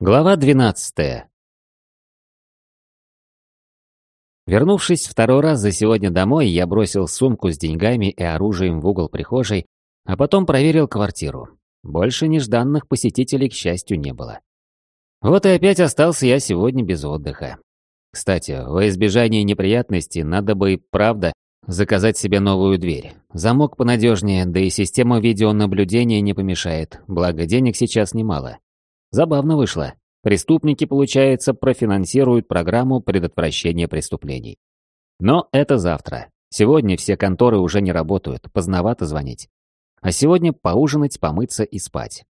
Глава 12. Вернувшись второй раз за сегодня домой, я бросил сумку с деньгами и оружием в угол прихожей, а потом проверил квартиру. Больше нежданных посетителей, к счастью, не было. Вот и опять остался я сегодня без отдыха. Кстати, во избежание неприятностей надо бы, правда, заказать себе новую дверь. Замок понадежнее, да и система видеонаблюдения не помешает, благо денег сейчас немало. Забавно вышло. Преступники, получается, профинансируют программу предотвращения преступлений. Но это завтра. Сегодня все конторы уже не работают, поздновато звонить. А сегодня поужинать, помыться и спать.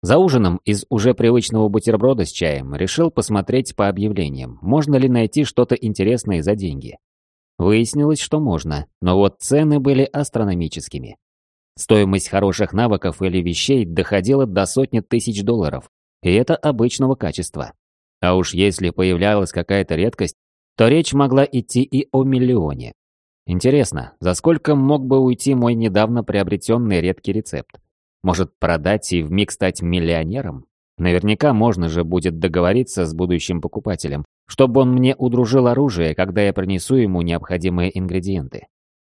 За ужином из уже привычного бутерброда с чаем решил посмотреть по объявлениям, можно ли найти что-то интересное за деньги. Выяснилось, что можно, но вот цены были астрономическими. Стоимость хороших навыков или вещей доходила до сотни тысяч долларов, и это обычного качества. А уж если появлялась какая-то редкость, то речь могла идти и о миллионе. Интересно, за сколько мог бы уйти мой недавно приобретенный редкий рецепт? Может, продать и вмиг стать миллионером? Наверняка можно же будет договориться с будущим покупателем, чтобы он мне удружил оружие, когда я принесу ему необходимые ингредиенты.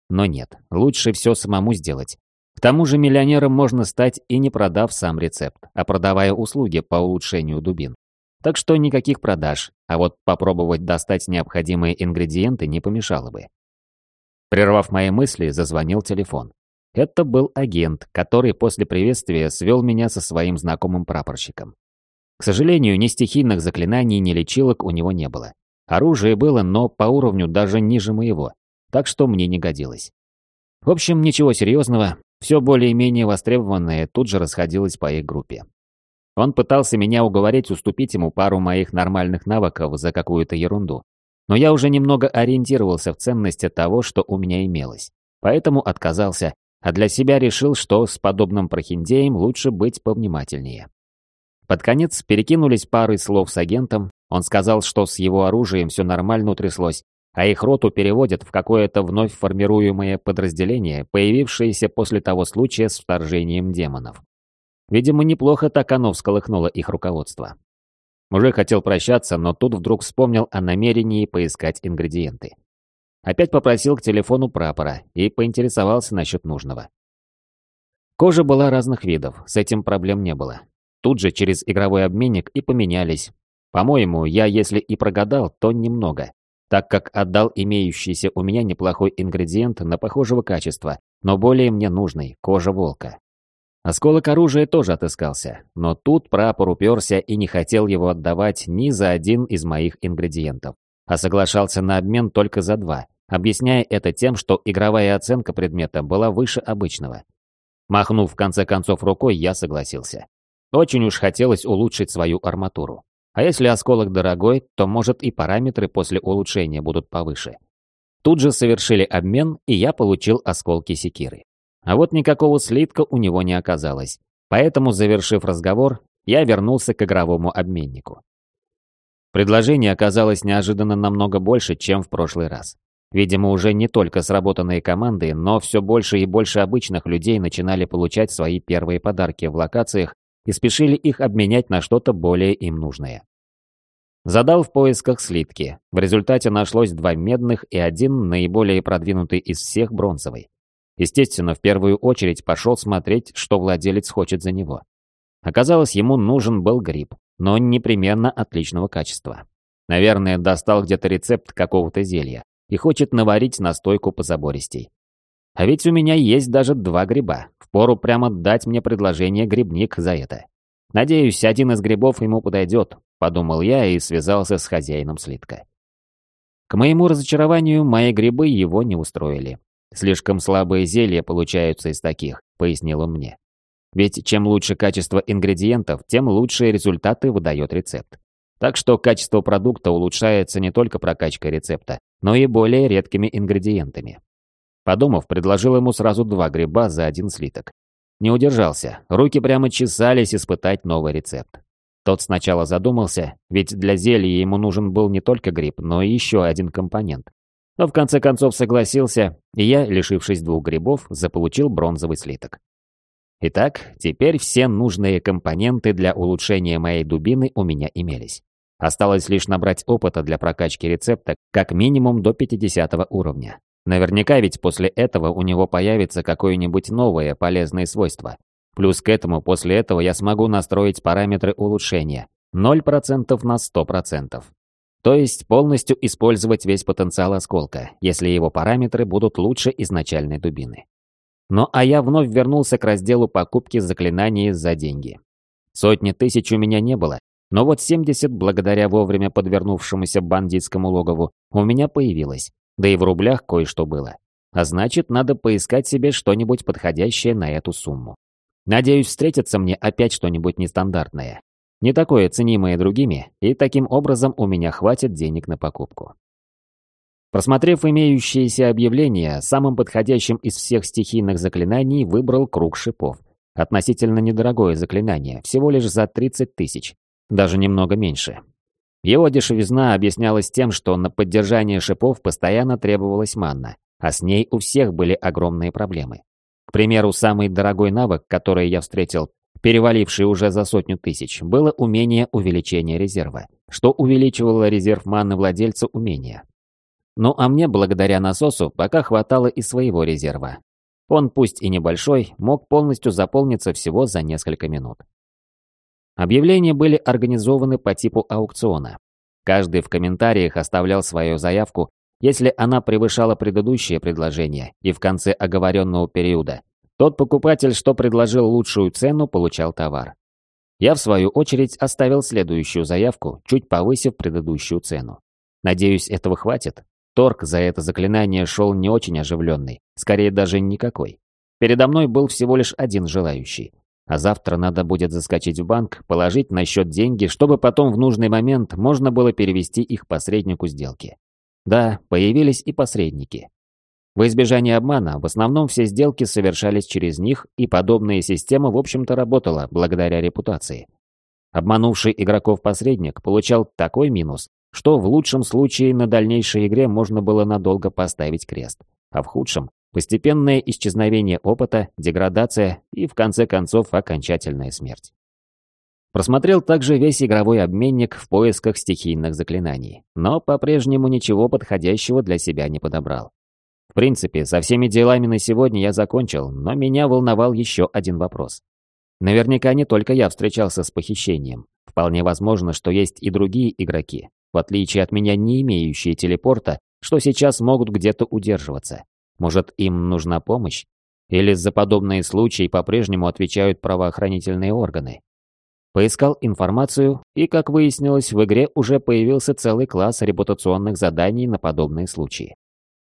Но нет, лучше все самому сделать, к тому же миллионером можно стать и не продав сам рецепт, а продавая услуги по улучшению дубин. Так что никаких продаж, а вот попробовать достать необходимые ингредиенты не помешало бы. Прервав мои мысли, зазвонил телефон. Это был агент, который после приветствия свел меня со своим знакомым прапорщиком. К сожалению, ни стихийных заклинаний, ни лечилок у него не было. Оружие было, но по уровню даже ниже моего, так что мне не годилось. В общем, ничего серьезного, все более-менее востребованное тут же расходилось по их группе. Он пытался меня уговорить уступить ему пару моих нормальных навыков за какую-то ерунду. Но я уже немного ориентировался в ценности того, что у меня имелось. Поэтому отказался, а для себя решил, что с подобным прохиндеем лучше быть повнимательнее. Под конец перекинулись парой слов с агентом, он сказал, что с его оружием все нормально утряслось, а их роту переводят в какое-то вновь формируемое подразделение, появившееся после того случая с вторжением демонов. Видимо, неплохо так оно всколыхнуло их руководство. Уже хотел прощаться, но тут вдруг вспомнил о намерении поискать ингредиенты. Опять попросил к телефону прапора и поинтересовался насчет нужного. Кожа была разных видов, с этим проблем не было. Тут же через игровой обменник и поменялись. По-моему, я если и прогадал, то немного так как отдал имеющийся у меня неплохой ингредиент на похожего качества, но более мне нужный – кожа волка. Осколок оружия тоже отыскался, но тут прапор уперся и не хотел его отдавать ни за один из моих ингредиентов, а соглашался на обмен только за два, объясняя это тем, что игровая оценка предмета была выше обычного. Махнув в конце концов рукой, я согласился. Очень уж хотелось улучшить свою арматуру. А если осколок дорогой, то, может, и параметры после улучшения будут повыше. Тут же совершили обмен, и я получил осколки секиры. А вот никакого слитка у него не оказалось. Поэтому, завершив разговор, я вернулся к игровому обменнику. Предложение оказалось неожиданно намного больше, чем в прошлый раз. Видимо, уже не только сработанные команды, но все больше и больше обычных людей начинали получать свои первые подарки в локациях и спешили их обменять на что-то более им нужное. Задал в поисках слитки. В результате нашлось два медных и один наиболее продвинутый из всех бронзовый. Естественно, в первую очередь пошел смотреть, что владелец хочет за него. Оказалось, ему нужен был гриб, но непременно отличного качества. Наверное, достал где-то рецепт какого-то зелья и хочет наварить настойку по забористей. А ведь у меня есть даже два гриба. Впору прямо дать мне предложение грибник за это. Надеюсь, один из грибов ему подойдет, подумал я и связался с хозяином слитка. К моему разочарованию, мои грибы его не устроили. Слишком слабые зелья получаются из таких, пояснил он мне. Ведь чем лучше качество ингредиентов, тем лучшие результаты выдает рецепт. Так что качество продукта улучшается не только прокачкой рецепта, но и более редкими ингредиентами. Подумав, предложил ему сразу два гриба за один слиток. Не удержался, руки прямо чесались испытать новый рецепт. Тот сначала задумался, ведь для зелья ему нужен был не только гриб, но и еще один компонент. Но в конце концов согласился, и я, лишившись двух грибов, заполучил бронзовый слиток. Итак, теперь все нужные компоненты для улучшения моей дубины у меня имелись. Осталось лишь набрать опыта для прокачки рецепта как минимум до 50 уровня. Наверняка ведь после этого у него появится какое-нибудь новое полезное свойство. Плюс к этому после этого я смогу настроить параметры улучшения 0% на 100%. То есть полностью использовать весь потенциал осколка, если его параметры будут лучше изначальной дубины. Ну а я вновь вернулся к разделу покупки заклинаний за деньги. Сотни тысяч у меня не было, но вот 70, благодаря вовремя подвернувшемуся бандитскому логову, у меня появилось, да и в рублях кое-что было. А значит, надо поискать себе что-нибудь подходящее на эту сумму. Надеюсь, встретится мне опять что-нибудь нестандартное. Не такое ценимое другими, и таким образом у меня хватит денег на покупку. Просмотрев имеющиеся объявления, самым подходящим из всех стихийных заклинаний выбрал круг шипов. Относительно недорогое заклинание, всего лишь за 30 тысяч, даже немного меньше. Его дешевизна объяснялась тем, что на поддержание шипов постоянно требовалась манна, а с ней у всех были огромные проблемы. К примеру, самый дорогой навык, который я встретил, переваливший уже за сотню тысяч, было умение увеличения резерва, что увеличивало резерв маны владельца умения. Ну а мне, благодаря насосу, пока хватало и своего резерва. Он, пусть и небольшой, мог полностью заполниться всего за несколько минут. Объявления были организованы по типу аукциона. Каждый в комментариях оставлял свою заявку, если она превышала предыдущее предложение и в конце оговоренного периода. Тот покупатель, что предложил лучшую цену, получал товар. Я, в свою очередь, оставил следующую заявку, чуть повысив предыдущую цену. Надеюсь, этого хватит. Торг за это заклинание шел не очень оживленный, скорее даже никакой. Передо мной был всего лишь один желающий. А завтра надо будет заскочить в банк, положить на счет деньги, чтобы потом в нужный момент можно было перевести их посреднику сделки. Да, появились и посредники. В избежание обмана, в основном все сделки совершались через них, и подобная система, в общем-то, работала благодаря репутации. Обманувший игроков посредник получал такой минус, что в лучшем случае на дальнейшей игре можно было надолго поставить крест, а в худшем Постепенное исчезновение опыта, деградация и, в конце концов, окончательная смерть. Просмотрел также весь игровой обменник в поисках стихийных заклинаний, но по-прежнему ничего подходящего для себя не подобрал. В принципе, со всеми делами на сегодня я закончил, но меня волновал еще один вопрос. Наверняка не только я встречался с похищением. Вполне возможно, что есть и другие игроки, в отличие от меня не имеющие телепорта, что сейчас могут где-то удерживаться. Может, им нужна помощь? Или за подобные случаи по-прежнему отвечают правоохранительные органы? Поискал информацию, и, как выяснилось, в игре уже появился целый класс репутационных заданий на подобные случаи.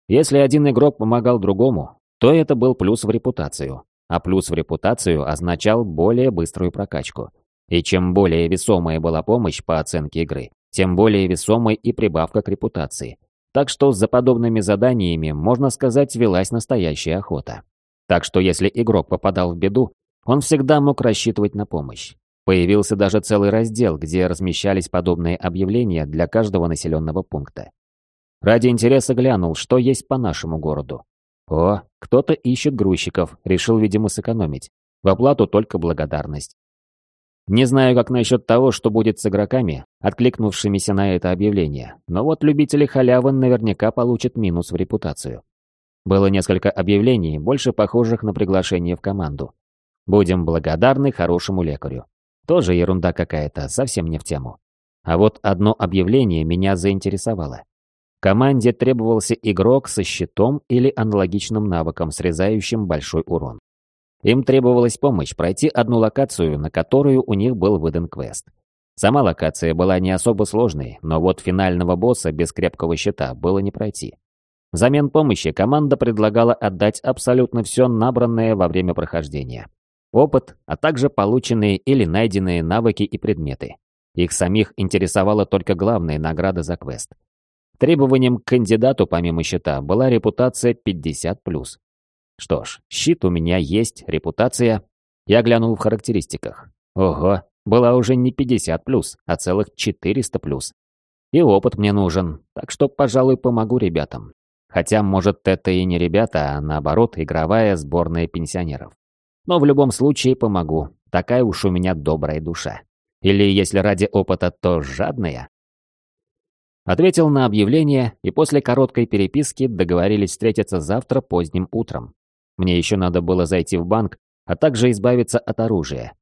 Если один игрок помогал другому, то это был плюс в репутацию, а плюс в репутацию означал более быструю прокачку. И чем более весомая была помощь по оценке игры, тем более весомой и прибавка к репутации, так что за подобными заданиями, можно сказать, велась настоящая охота. Так что если игрок попадал в беду, он всегда мог рассчитывать на помощь. Появился даже целый раздел, где размещались подобные объявления для каждого населенного пункта. Ради интереса глянул, что есть по нашему городу. О, кто-то ищет грузчиков, решил, видимо, сэкономить. В оплату только благодарность. Не знаю, как насчет того, что будет с игроками, откликнувшимися на это объявление, но вот любители халявы наверняка получат минус в репутацию. Было несколько объявлений, больше похожих на приглашение в команду. Будем благодарны хорошему лекарю. Тоже ерунда какая-то, совсем не в тему. А вот одно объявление меня заинтересовало. Команде требовался игрок со щитом или аналогичным навыком, срезающим большой урон. Им требовалась помощь пройти одну локацию, на которую у них был выдан квест. Сама локация была не особо сложной, но вот финального босса без крепкого щита было не пройти. Взамен помощи команда предлагала отдать абсолютно все набранное во время прохождения. Опыт, а также полученные или найденные навыки и предметы. Их самих интересовала только главная награда за квест. Требованием к кандидату помимо щита была репутация 50+. Что ж, щит у меня есть, репутация. Я глянул в характеристиках. Ого, была уже не 50 плюс, а целых 400 плюс. И опыт мне нужен, так что, пожалуй, помогу ребятам. Хотя, может, это и не ребята, а наоборот, игровая сборная пенсионеров. Но в любом случае помогу. Такая уж у меня добрая душа. Или, если ради опыта, то жадная. Ответил на объявление, и после короткой переписки договорились встретиться завтра поздним утром. Мне еще надо было зайти в банк, а также избавиться от оружия.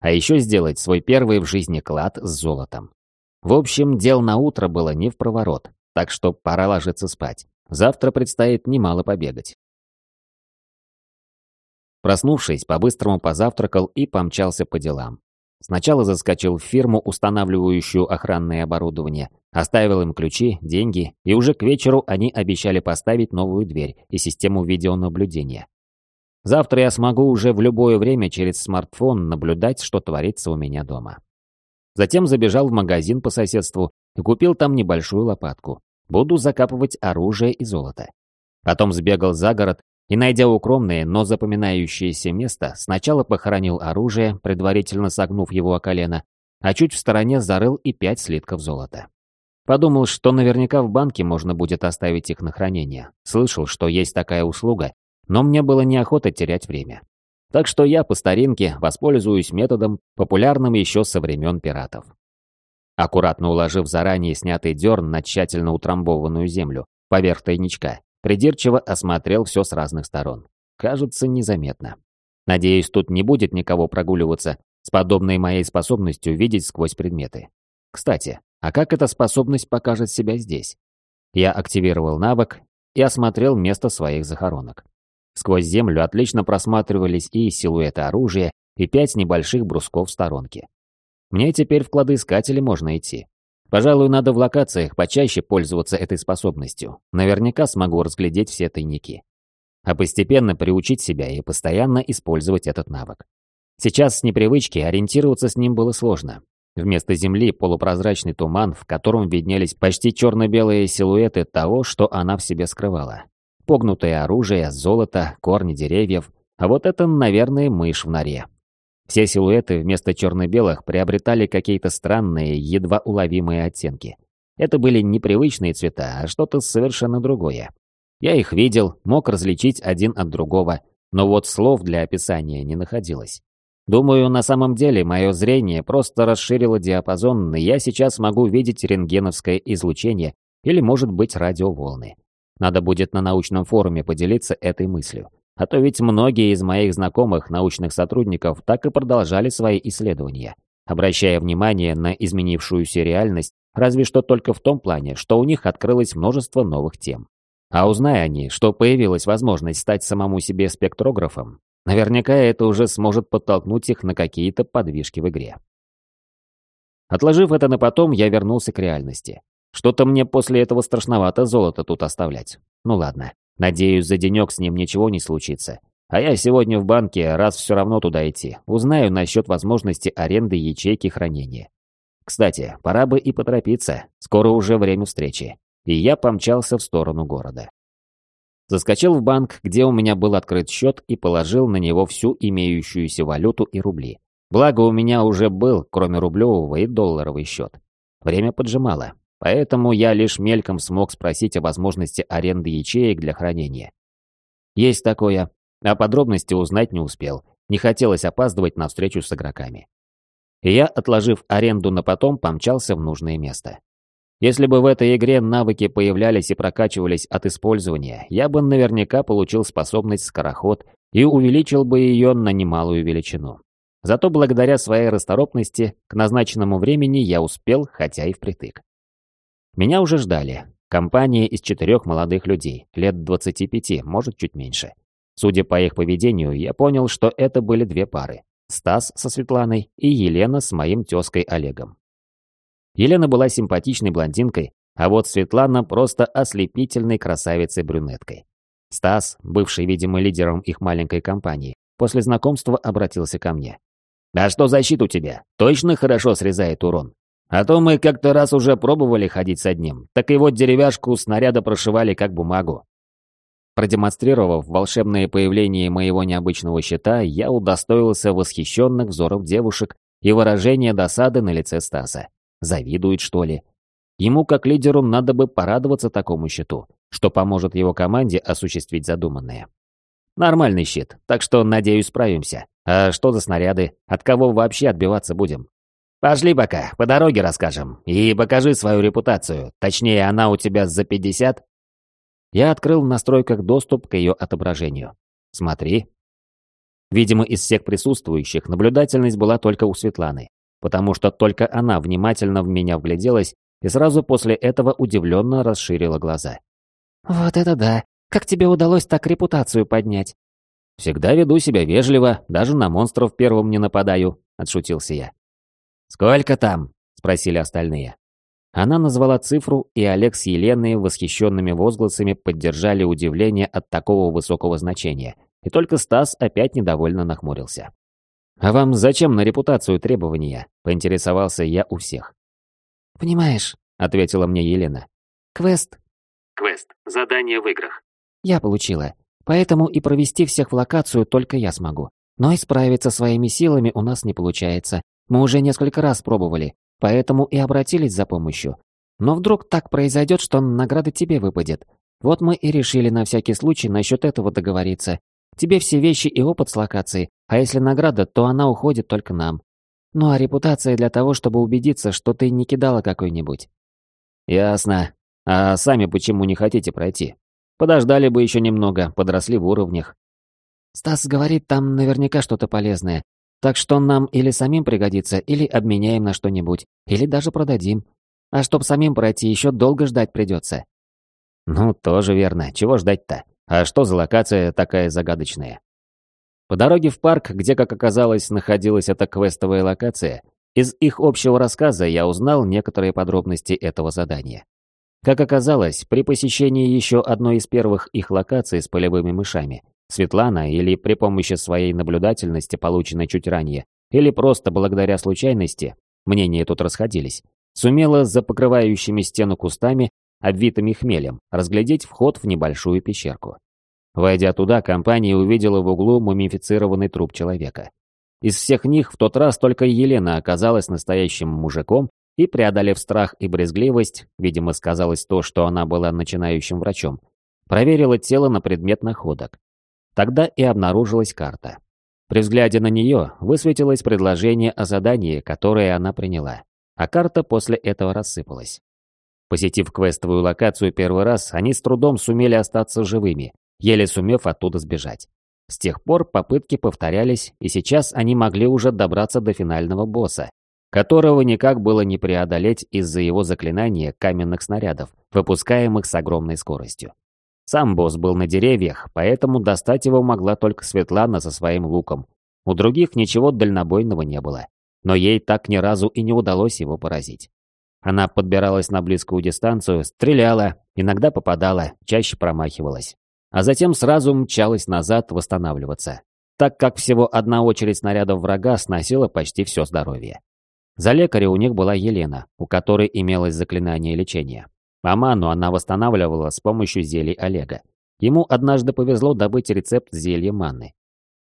А еще сделать свой первый в жизни клад с золотом. В общем, дел на утро было не в проворот, так что пора ложиться спать. Завтра предстоит немало побегать. Проснувшись, по-быстрому позавтракал и помчался по делам. Сначала заскочил в фирму, устанавливающую охранное оборудование, оставил им ключи, деньги, и уже к вечеру они обещали поставить новую дверь и систему видеонаблюдения. Завтра я смогу уже в любое время через смартфон наблюдать, что творится у меня дома. Затем забежал в магазин по соседству и купил там небольшую лопатку. Буду закапывать оружие и золото. Потом сбегал за город и, найдя укромное, но запоминающееся место, сначала похоронил оружие, предварительно согнув его о колено, а чуть в стороне зарыл и пять слитков золота. Подумал, что наверняка в банке можно будет оставить их на хранение. Слышал, что есть такая услуга, но мне было неохота терять время. Так что я по старинке воспользуюсь методом, популярным еще со времен пиратов. Аккуратно уложив заранее снятый дерн на тщательно утрамбованную землю, поверх тайничка, придирчиво осмотрел все с разных сторон. Кажется, незаметно. Надеюсь, тут не будет никого прогуливаться с подобной моей способностью видеть сквозь предметы. Кстати, а как эта способность покажет себя здесь? Я активировал навык и осмотрел место своих захоронок. Сквозь землю отлично просматривались и силуэты оружия, и пять небольших брусков в сторонке. Мне теперь в кладоискатели можно идти. Пожалуй, надо в локациях почаще пользоваться этой способностью. Наверняка смогу разглядеть все тайники. А постепенно приучить себя и постоянно использовать этот навык. Сейчас с непривычки ориентироваться с ним было сложно. Вместо земли полупрозрачный туман, в котором виднелись почти черно-белые силуэты того, что она в себе скрывала. Погнутое оружие, золото, корни деревьев. А вот это, наверное, мышь в норе. Все силуэты вместо черно-белых приобретали какие-то странные, едва уловимые оттенки. Это были непривычные цвета, а что-то совершенно другое. Я их видел, мог различить один от другого, но вот слов для описания не находилось. Думаю, на самом деле мое зрение просто расширило диапазон, и я сейчас могу видеть рентгеновское излучение или, может быть, радиоволны. Надо будет на научном форуме поделиться этой мыслью. А то ведь многие из моих знакомых научных сотрудников так и продолжали свои исследования, обращая внимание на изменившуюся реальность, разве что только в том плане, что у них открылось множество новых тем. А узная они, что появилась возможность стать самому себе спектрографом, наверняка это уже сможет подтолкнуть их на какие-то подвижки в игре. Отложив это на потом, я вернулся к реальности. Что-то мне после этого страшновато золото тут оставлять. Ну ладно, надеюсь, за денек с ним ничего не случится. А я сегодня в банке, раз все равно туда идти, узнаю насчет возможности аренды ячейки хранения. Кстати, пора бы и поторопиться, скоро уже время встречи. И я помчался в сторону города. Заскочил в банк, где у меня был открыт счет, и положил на него всю имеющуюся валюту и рубли. Благо у меня уже был, кроме рублевого, и долларовый счет. Время поджимало, Поэтому я лишь мельком смог спросить о возможности аренды ячеек для хранения. Есть такое, а подробности узнать не успел. Не хотелось опаздывать на встречу с игроками. Я, отложив аренду на потом, помчался в нужное место. Если бы в этой игре навыки появлялись и прокачивались от использования, я бы наверняка получил способность скороход и увеличил бы ее на немалую величину. Зато благодаря своей расторопности к назначенному времени я успел, хотя и впритык. Меня уже ждали. Компания из четырех молодых людей, лет 25, может, чуть меньше. Судя по их поведению, я понял, что это были две пары. Стас со Светланой и Елена с моим тезкой Олегом. Елена была симпатичной блондинкой, а вот Светлана просто ослепительной красавицей-брюнеткой. Стас, бывший, видимо, лидером их маленькой компании, после знакомства обратился ко мне. «А что защит у тебя? Точно хорошо срезает урон?» А то мы как-то раз уже пробовали ходить с одним, так и вот деревяшку снаряда прошивали как бумагу. Продемонстрировав волшебное появление моего необычного щита, я удостоился восхищенных взоров девушек и выражения досады на лице Стаса. Завидует, что ли? Ему, как лидеру, надо бы порадоваться такому щиту, что поможет его команде осуществить задуманное. Нормальный щит, так что, надеюсь, справимся. А что за снаряды? От кого вообще отбиваться будем? Пошли пока, по дороге расскажем. И покажи свою репутацию. Точнее, она у тебя за 50. Я открыл в настройках доступ к ее отображению. Смотри. Видимо, из всех присутствующих наблюдательность была только у Светланы, потому что только она внимательно в меня вгляделась и сразу после этого удивленно расширила глаза. «Вот это да! Как тебе удалось так репутацию поднять?» «Всегда веду себя вежливо, даже на монстров первым не нападаю», — отшутился я. «Сколько там?» — спросили остальные. Она назвала цифру, и Олег с Еленой восхищенными возгласами поддержали удивление от такого высокого значения, и только Стас опять недовольно нахмурился. «А вам зачем на репутацию требования?» — поинтересовался я у всех. «Понимаешь», — ответила мне Елена. «Квест Квест. Задание в играх. Я получила. Поэтому и провести всех в локацию только я смогу. Но и справиться своими силами у нас не получается. Мы уже несколько раз пробовали, поэтому и обратились за помощью. Но вдруг так произойдет, что награда тебе выпадет. Вот мы и решили на всякий случай насчет этого договориться. Тебе все вещи и опыт с локации, а если награда, то она уходит только нам. Ну а репутация для того, чтобы убедиться, что ты не кидала какой-нибудь. Ясно. А сами почему не хотите пройти? Подождали бы еще немного, подросли в уровнях. Стас говорит, там наверняка что-то полезное. Так что нам или самим пригодится, или обменяем на что-нибудь, или даже продадим. А чтоб самим пройти, еще долго ждать придется. Ну, тоже верно. Чего ждать-то? А что за локация такая загадочная? По дороге в парк, где, как оказалось, находилась эта квестовая локация, из их общего рассказа я узнал некоторые подробности этого задания. Как оказалось, при посещении еще одной из первых их локаций с полевыми мышами, Светлана или при помощи своей наблюдательности, полученной чуть ранее, или просто благодаря случайности, мнения тут расходились, сумела за покрывающими стену кустами, обвитыми хмелем, разглядеть вход в небольшую пещерку. Войдя туда, компания увидела в углу мумифицированный труп человека. Из всех них в тот раз только Елена оказалась настоящим мужиком и, преодолев страх и брезгливость, видимо, сказалось то, что она была начинающим врачом, проверила тело на предмет находок. Тогда и обнаружилась карта. При взгляде на нее высветилось предложение о задании, которое она приняла, а карта после этого рассыпалась. Посетив квестовую локацию первый раз, они с трудом сумели остаться живыми, еле сумев оттуда сбежать. С тех пор попытки повторялись, и сейчас они могли уже добраться до финального босса, которого никак было не преодолеть из-за его заклинания каменных снарядов, выпускаемых с огромной скоростью. Сам босс был на деревьях, поэтому достать его могла только Светлана со своим луком. У других ничего дальнобойного не было, но ей так ни разу и не удалось его поразить. Она подбиралась на близкую дистанцию, стреляла, иногда попадала, чаще промахивалась. А затем сразу мчалась назад восстанавливаться, так как всего одна очередь снарядов врага сносила почти все здоровье. За лекаря у них была Елена, у которой имелось заклинание лечения. А ману она восстанавливала с помощью зелий Олега. Ему однажды повезло добыть рецепт зелья маны.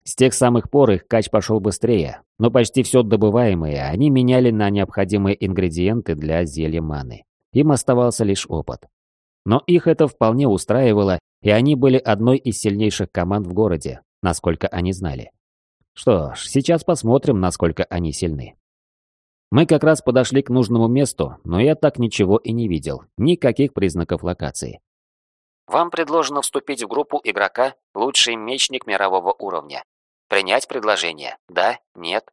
С тех самых пор их кач пошел быстрее, но почти все добываемое они меняли на необходимые ингредиенты для зелья маны. Им оставался лишь опыт. Но их это вполне устраивало, и они были одной из сильнейших команд в городе, насколько они знали. Что ж, сейчас посмотрим, насколько они сильны. Мы как раз подошли к нужному месту, но я так ничего и не видел, никаких признаков локации. Вам предложено вступить в группу игрока «Лучший мечник мирового уровня». Принять предложение? Да? Нет?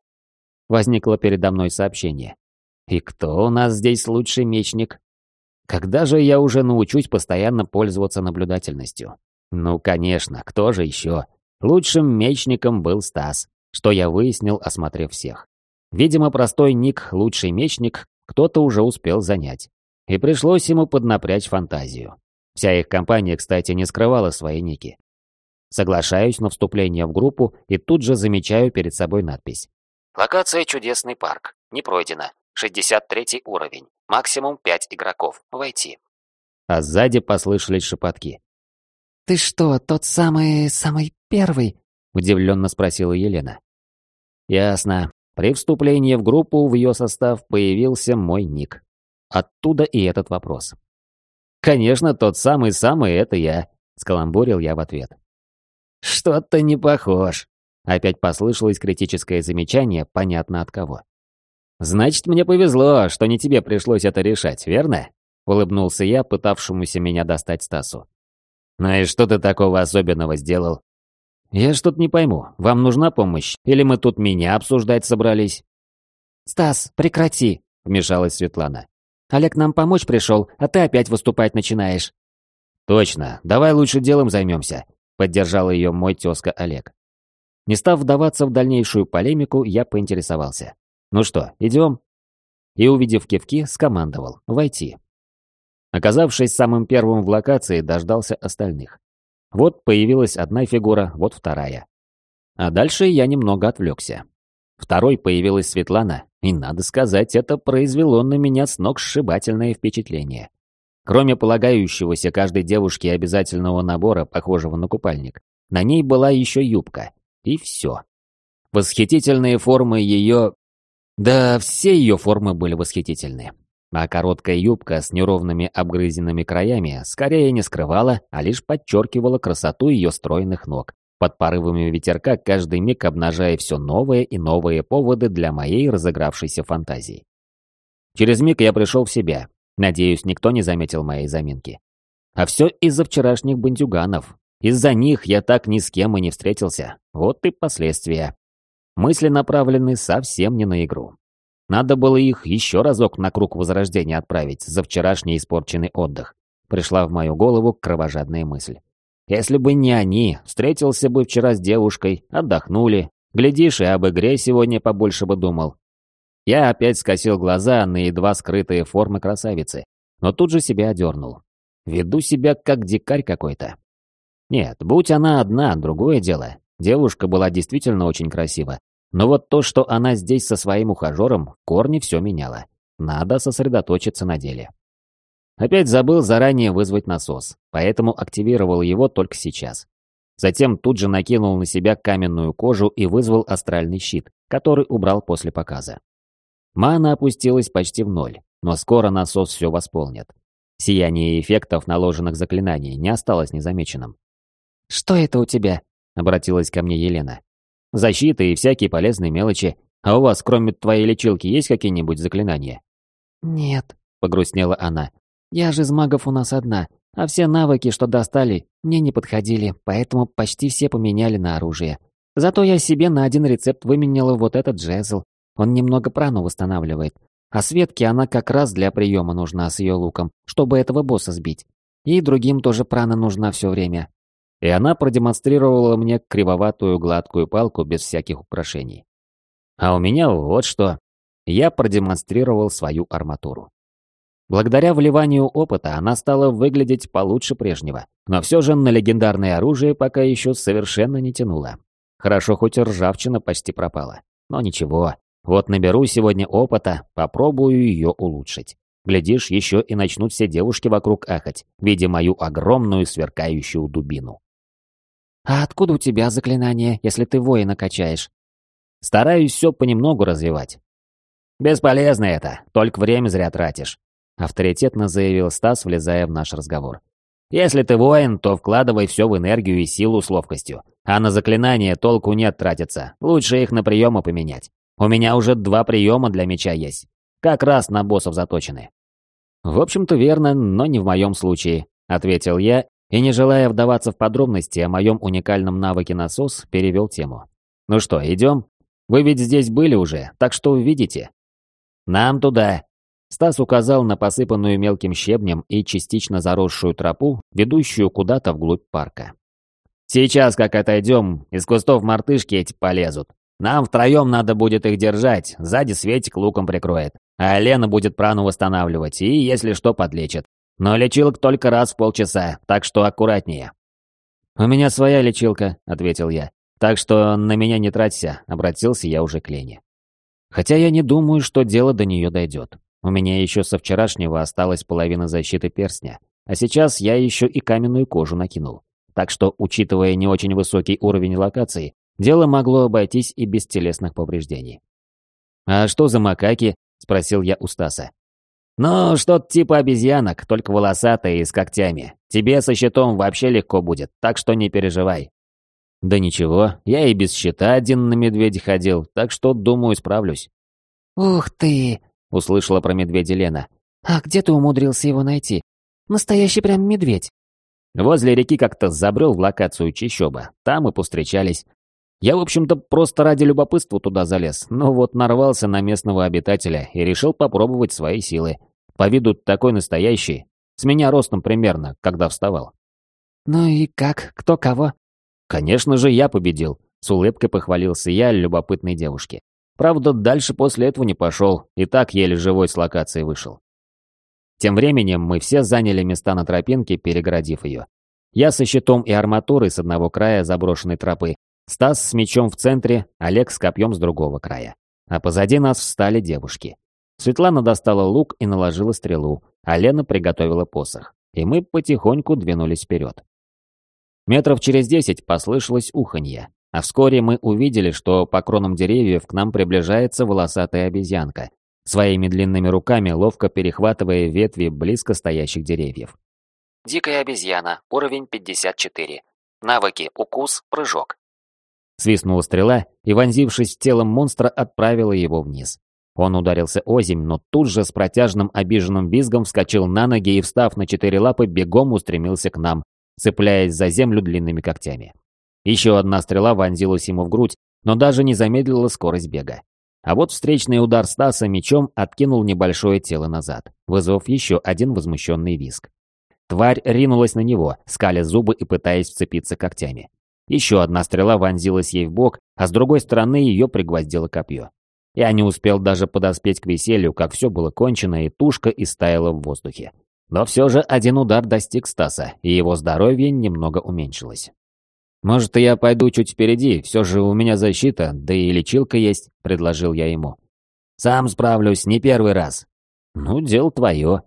Возникло передо мной сообщение. И кто у нас здесь лучший мечник? Когда же я уже научусь постоянно пользоваться наблюдательностью? Ну, конечно, кто же еще? Лучшим мечником был Стас, что я выяснил, осмотрев всех. Видимо, простой ник «Лучший мечник» кто-то уже успел занять. И пришлось ему поднапрячь фантазию. Вся их компания, кстати, не скрывала свои ники. Соглашаюсь на вступление в группу и тут же замечаю перед собой надпись. Локация «Чудесный парк». Не пройдено. 63 уровень. Максимум 5 игроков. Войти. А сзади послышались шепотки. «Ты что, тот самый... самый первый?» Удивленно спросила Елена. «Ясно. При вступлении в группу в ее состав появился мой ник. Оттуда и этот вопрос. «Конечно, тот самый-самый — это я», — скаламбурил я в ответ. «Что-то не похож», — опять послышалось критическое замечание, понятно от кого. «Значит, мне повезло, что не тебе пришлось это решать, верно?» — улыбнулся я, пытавшемуся меня достать Стасу. «Ну и что ты такого особенного сделал?» «Я что-то не пойму, вам нужна помощь, или мы тут меня обсуждать собрались?» «Стас, прекрати!» — вмешалась Светлана. «Олег нам помочь пришел, а ты опять выступать начинаешь». «Точно, давай лучше делом займемся», — поддержал ее мой тезка Олег. Не став вдаваться в дальнейшую полемику, я поинтересовался. «Ну что, идем?» И, увидев кивки, скомандовал «Войти». Оказавшись самым первым в локации, дождался остальных. Вот появилась одна фигура, вот вторая. А дальше я немного отвлекся. Второй появилась Светлана, и, надо сказать, это произвело на меня сногсшибательное впечатление. Кроме полагающегося каждой девушке обязательного набора, похожего на купальник, на ней была еще юбка. И все. Восхитительные формы ее... Да, все ее формы были восхитительны. А короткая юбка с неровными обгрызенными краями скорее не скрывала, а лишь подчеркивала красоту ее стройных ног, под порывами ветерка каждый миг обнажая все новые и новые поводы для моей разыгравшейся фантазии. Через миг я пришел в себя. Надеюсь, никто не заметил моей заминки. А все из-за вчерашних бандюганов. Из-за них я так ни с кем и не встретился. Вот и последствия. Мысли направлены совсем не на игру. Надо было их еще разок на круг возрождения отправить за вчерашний испорченный отдых. Пришла в мою голову кровожадная мысль. Если бы не они, встретился бы вчера с девушкой, отдохнули. Глядишь, и об игре сегодня побольше бы думал. Я опять скосил глаза на едва скрытые формы красавицы, но тут же себя одернул. Веду себя как дикарь какой-то. Нет, будь она одна, другое дело. Девушка была действительно очень красива. Но вот то, что она здесь со своим ухажером, в корне все меняло. Надо сосредоточиться на деле. Опять забыл заранее вызвать насос, поэтому активировал его только сейчас. Затем тут же накинул на себя каменную кожу и вызвал астральный щит, который убрал после показа. Мана опустилась почти в ноль, но скоро насос все восполнит. Сияние эффектов наложенных заклинаний не осталось незамеченным. «Что это у тебя?» — обратилась ко мне Елена. «Защита и всякие полезные мелочи. А у вас, кроме твоей лечилки, есть какие-нибудь заклинания?» «Нет», — погрустнела она. Я же из магов у нас одна, а все навыки, что достали, мне не подходили, поэтому почти все поменяли на оружие. Зато я себе на один рецепт выменяла вот этот джезл. Он немного прану восстанавливает. А Светке она как раз для приема нужна с ее луком, чтобы этого босса сбить. И другим тоже прана нужна все время. И она продемонстрировала мне кривоватую гладкую палку без всяких украшений. А у меня вот что. Я продемонстрировал свою арматуру. Благодаря вливанию опыта она стала выглядеть получше прежнего, но все же на легендарное оружие пока еще совершенно не тянула. Хорошо, хоть ржавчина почти пропала. Но ничего, вот наберу сегодня опыта, попробую ее улучшить. Глядишь, еще и начнут все девушки вокруг ахать, видя мою огромную сверкающую дубину. «А откуда у тебя заклинание, если ты воина качаешь?» «Стараюсь все понемногу развивать». «Бесполезно это, только время зря тратишь. Авторитетно заявил Стас, влезая в наш разговор. «Если ты воин, то вкладывай все в энергию и силу с ловкостью. А на заклинания толку нет тратиться. Лучше их на приемы поменять. У меня уже два приема для меча есть. Как раз на боссов заточены». «В общем-то верно, но не в моем случае», — ответил я, и, не желая вдаваться в подробности о моем уникальном навыке насос, перевел тему. «Ну что, идем? Вы ведь здесь были уже, так что увидите». «Нам туда», Стас указал на посыпанную мелким щебнем и частично заросшую тропу, ведущую куда-то вглубь парка. «Сейчас, как отойдем, из кустов мартышки эти полезут. Нам втроем надо будет их держать, сзади Светик луком прикроет, а Лена будет прану восстанавливать и, если что, подлечит. Но лечилок только раз в полчаса, так что аккуратнее». «У меня своя лечилка», — ответил я. «Так что на меня не траться», — обратился я уже к Лене. Хотя я не думаю, что дело до нее дойдет. У меня еще со вчерашнего осталась половина защиты перстня, а сейчас я еще и каменную кожу накинул. Так что, учитывая не очень высокий уровень локации, дело могло обойтись и без телесных повреждений. «А что за макаки?» – спросил я у Стаса. «Ну, что-то типа обезьянок, только волосатые и с когтями. Тебе со щитом вообще легко будет, так что не переживай». Да ничего, я и без щита один на медведя ходил, так что, думаю, справлюсь. «Ух ты!» — услышала про медведя Лена. «А где ты умудрился его найти? Настоящий прям медведь!» Возле реки как-то забрел в локацию Чищоба, там и повстречались. Я, в общем-то, просто ради любопытства туда залез, но вот нарвался на местного обитателя и решил попробовать свои силы. По виду такой настоящий, с меня ростом примерно, когда вставал. «Ну и как? Кто кого?» «Конечно же, я победил», — с улыбкой похвалился я любопытной девушке. Правда, дальше после этого не пошел, и так еле живой с локации вышел. Тем временем мы все заняли места на тропинке, перегородив ее. Я со щитом и арматурой с одного края заброшенной тропы, Стас с мечом в центре, Олег с копьем с другого края. А позади нас встали девушки. Светлана достала лук и наложила стрелу, а Лена приготовила посох. И мы потихоньку двинулись вперед. Метров через десять послышалось уханье, а вскоре мы увидели, что по кронам деревьев к нам приближается волосатая обезьянка, своими длинными руками ловко перехватывая ветви близко стоящих деревьев. Дикая обезьяна, уровень 54. Навыки укус, прыжок. Свистнула стрела и, вонзившись телом монстра, отправила его вниз. Он ударился озимь, но тут же с протяжным обиженным визгом вскочил на ноги и, встав на четыре лапы, бегом устремился к нам, цепляясь за землю длинными когтями. Еще одна стрела вонзилась ему в грудь, но даже не замедлила скорость бега. А вот встречный удар Стаса мечом откинул небольшое тело назад, вызвав еще один возмущенный визг. Тварь ринулась на него, скаля зубы и пытаясь вцепиться когтями. Еще одна стрела вонзилась ей в бок, а с другой стороны ее пригвоздило копье. Я не успел даже подоспеть к веселью, как все было кончено, и тушка истаяла в воздухе. Но все же один удар достиг Стаса, и его здоровье немного уменьшилось. «Может, я пойду чуть впереди, все же у меня защита, да и лечилка есть», — предложил я ему. «Сам справлюсь, не первый раз». «Ну, дело твое».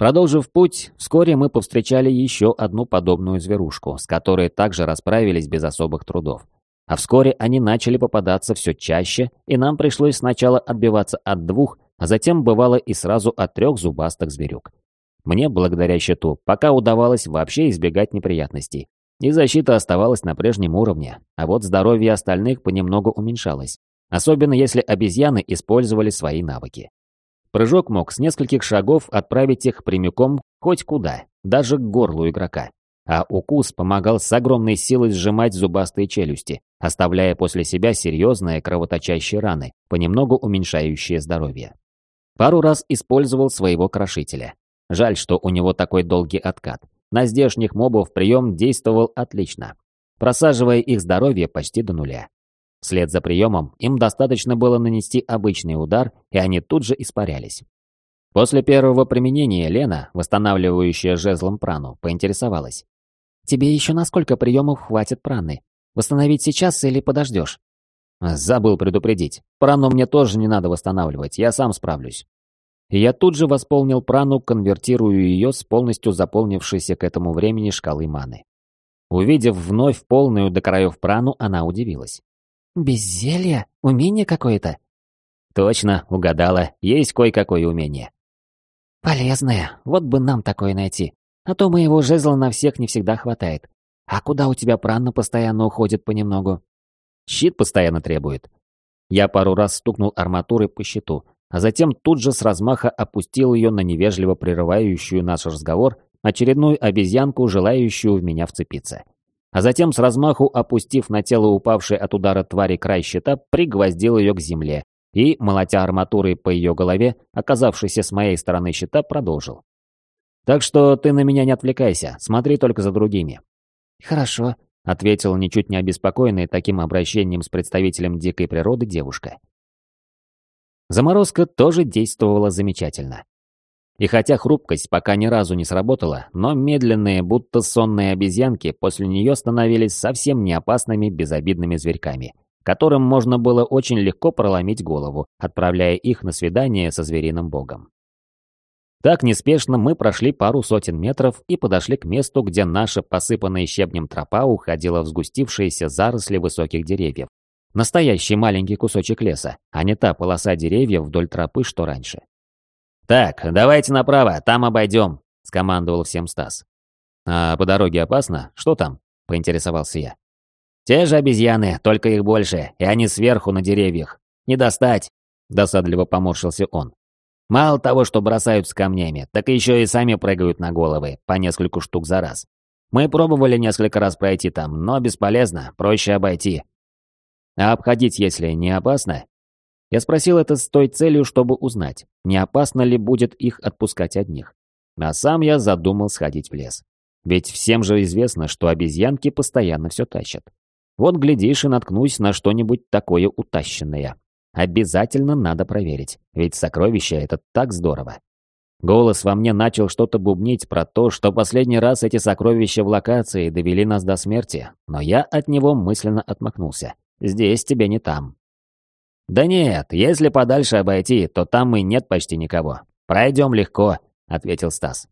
Продолжив путь, вскоре мы повстречали еще одну подобную зверушку, с которой также расправились без особых трудов. А вскоре они начали попадаться все чаще, и нам пришлось сначала отбиваться от двух, а затем бывало и сразу от трех зубастых зверюк. Мне, благодаря щиту, пока удавалось вообще избегать неприятностей. И защита оставалась на прежнем уровне, а вот здоровье остальных понемногу уменьшалось. Особенно если обезьяны использовали свои навыки. Прыжок мог с нескольких шагов отправить их прямиком хоть куда, даже к горлу игрока. А укус помогал с огромной силой сжимать зубастые челюсти, оставляя после себя серьезные кровоточащие раны, понемногу уменьшающие здоровье. Пару раз использовал своего крошителя. Жаль, что у него такой долгий откат. На здешних мобов прием действовал отлично, просаживая их здоровье почти до нуля. Вслед за приемом им достаточно было нанести обычный удар, и они тут же испарялись. После первого применения Лена, восстанавливающая жезлом прану, поинтересовалась. «Тебе еще на сколько приемов хватит праны? Восстановить сейчас или подождешь?» «Забыл предупредить. Прану мне тоже не надо восстанавливать, я сам справлюсь» я тут же восполнил прану, конвертируя ее с полностью заполнившейся к этому времени шкалы маны. Увидев вновь полную до краев прану, она удивилась. «Без зелья? Умение какое-то?» «Точно, угадала. Есть кое-какое умение». «Полезное. Вот бы нам такое найти. А то моего жезла на всех не всегда хватает. А куда у тебя прана постоянно уходит понемногу?» «Щит постоянно требует». Я пару раз стукнул арматурой по щиту, а затем тут же с размаха опустил ее на невежливо прерывающую наш разговор очередную обезьянку, желающую в меня вцепиться. А затем с размаху, опустив на тело упавшей от удара твари край щита, пригвоздил ее к земле и, молотя арматурой по ее голове, оказавшейся с моей стороны щита, продолжил. «Так что ты на меня не отвлекайся, смотри только за другими». «Хорошо», — ответила ничуть не обеспокоенная таким обращением с представителем дикой природы девушка. Заморозка тоже действовала замечательно. И хотя хрупкость пока ни разу не сработала, но медленные, будто сонные обезьянки после нее становились совсем не опасными безобидными зверьками, которым можно было очень легко проломить голову, отправляя их на свидание со звериным богом. Так неспешно мы прошли пару сотен метров и подошли к месту, где наша посыпанная щебнем тропа уходила в сгустившиеся заросли высоких деревьев, Настоящий маленький кусочек леса, а не та полоса деревьев вдоль тропы, что раньше. «Так, давайте направо, там обойдем», — скомандовал всем Стас. «А по дороге опасно? Что там?» — поинтересовался я. «Те же обезьяны, только их больше, и они сверху на деревьях. Не достать!» – досадливо поморщился он. «Мало того, что бросают с камнями, так еще и сами прыгают на головы, по нескольку штук за раз. Мы пробовали несколько раз пройти там, но бесполезно, проще обойти. А обходить, если не опасно? Я спросил это с той целью, чтобы узнать, не опасно ли будет их отпускать одних. А сам я задумал сходить в лес. Ведь всем же известно, что обезьянки постоянно все тащат. Вот глядишь и наткнусь на что-нибудь такое утащенное. Обязательно надо проверить, ведь сокровища — это так здорово. Голос во мне начал что-то бубнить про то, что последний раз эти сокровища в локации довели нас до смерти, но я от него мысленно отмахнулся. Здесь тебе не там. «Да нет, если подальше обойти, то там и нет почти никого. Пройдем легко», — ответил Стас.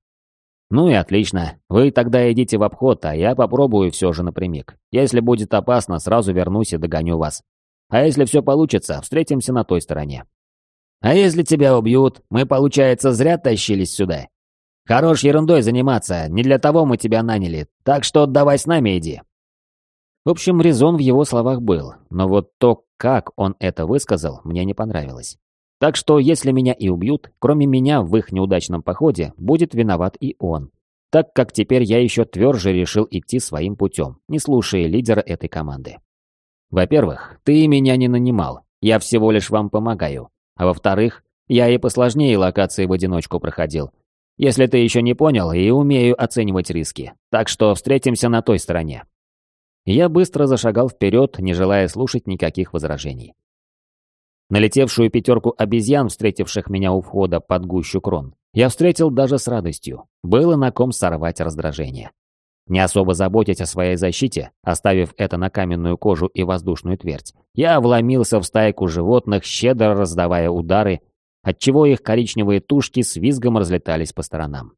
«Ну и отлично. Вы тогда идите в обход, а я попробую все же напрямик. Если будет опасно, сразу вернусь и догоню вас. А если все получится, встретимся на той стороне». А если тебя убьют, мы, получается, зря тащились сюда. Хорош ерундой заниматься, не для того мы тебя наняли, так что давай с нами иди». В общем, резон в его словах был, но вот то, как он это высказал, мне не понравилось. Так что, если меня и убьют, кроме меня в их неудачном походе, будет виноват и он. Так как теперь я еще тверже решил идти своим путем, не слушая лидера этой команды. Во-первых, ты меня не нанимал, я всего лишь вам помогаю. А во-вторых, я и посложнее локации в одиночку проходил. Если ты еще не понял, и умею оценивать риски. Так что встретимся на той стороне. Я быстро зашагал вперед, не желая слушать никаких возражений. Налетевшую пятерку обезьян, встретивших меня у входа под гущу крон, я встретил даже с радостью. Было на ком сорвать раздражение. Не особо заботясь о своей защите, оставив это на каменную кожу и воздушную твердь, я вломился в стайку животных, щедро раздавая удары, отчего их коричневые тушки с визгом разлетались по сторонам.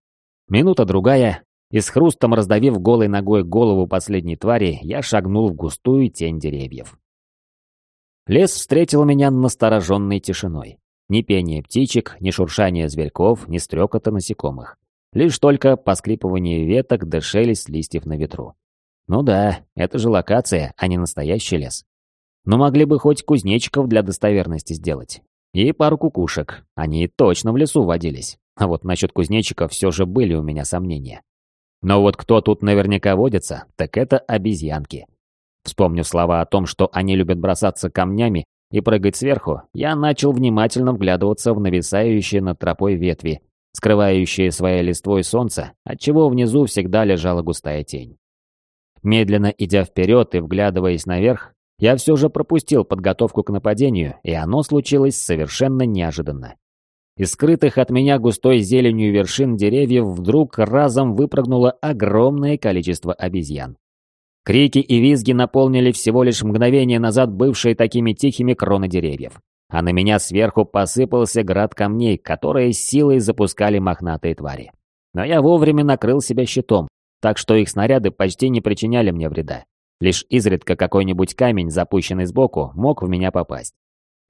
Минута-другая, и с хрустом раздавив голой ногой голову последней твари, я шагнул в густую тень деревьев. Лес встретил меня настороженной тишиной. Ни пения птичек, ни шуршания зверьков, ни стрекота насекомых. Лишь только поскрипывание веток да шелест листьев на ветру. Ну да, это же локация, а не настоящий лес. Но могли бы хоть кузнечиков для достоверности сделать. И пару кукушек. Они точно в лесу водились. А вот насчет кузнечиков все же были у меня сомнения. Но вот кто тут наверняка водится, так это обезьянки. Вспомнив слова о том, что они любят бросаться камнями и прыгать сверху, я начал внимательно вглядываться в нависающие над тропой ветви скрывающее своей листвой солнце, отчего внизу всегда лежала густая тень. Медленно идя вперед и вглядываясь наверх, я все же пропустил подготовку к нападению, и оно случилось совершенно неожиданно. Из скрытых от меня густой зеленью вершин деревьев вдруг разом выпрыгнуло огромное количество обезьян. Крики и визги наполнили всего лишь мгновение назад бывшие такими тихими кроны деревьев а на меня сверху посыпался град камней, которые силой запускали мохнатые твари. Но я вовремя накрыл себя щитом, так что их снаряды почти не причиняли мне вреда. Лишь изредка какой-нибудь камень, запущенный сбоку, мог в меня попасть.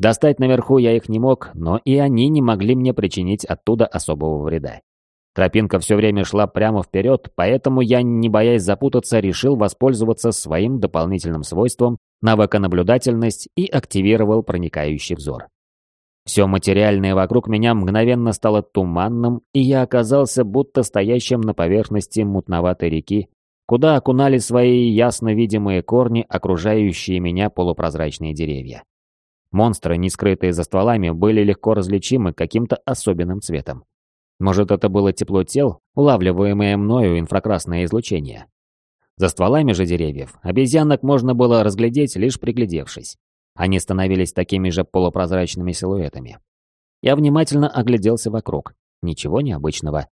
Достать наверху я их не мог, но и они не могли мне причинить оттуда особого вреда. Тропинка все время шла прямо вперед, поэтому я, не боясь запутаться, решил воспользоваться своим дополнительным свойством навыка наблюдательность и активировал проникающий взор. Все материальное вокруг меня мгновенно стало туманным, и я оказался будто стоящим на поверхности мутноватой реки, куда окунали свои ясно видимые корни окружающие меня полупрозрачные деревья. Монстры, не скрытые за стволами, были легко различимы каким-то особенным цветом. Может, это было тепло тел, улавливаемое мною инфракрасное излучение. За стволами же деревьев обезьянок можно было разглядеть, лишь приглядевшись. Они становились такими же полупрозрачными силуэтами. Я внимательно огляделся вокруг. Ничего необычного.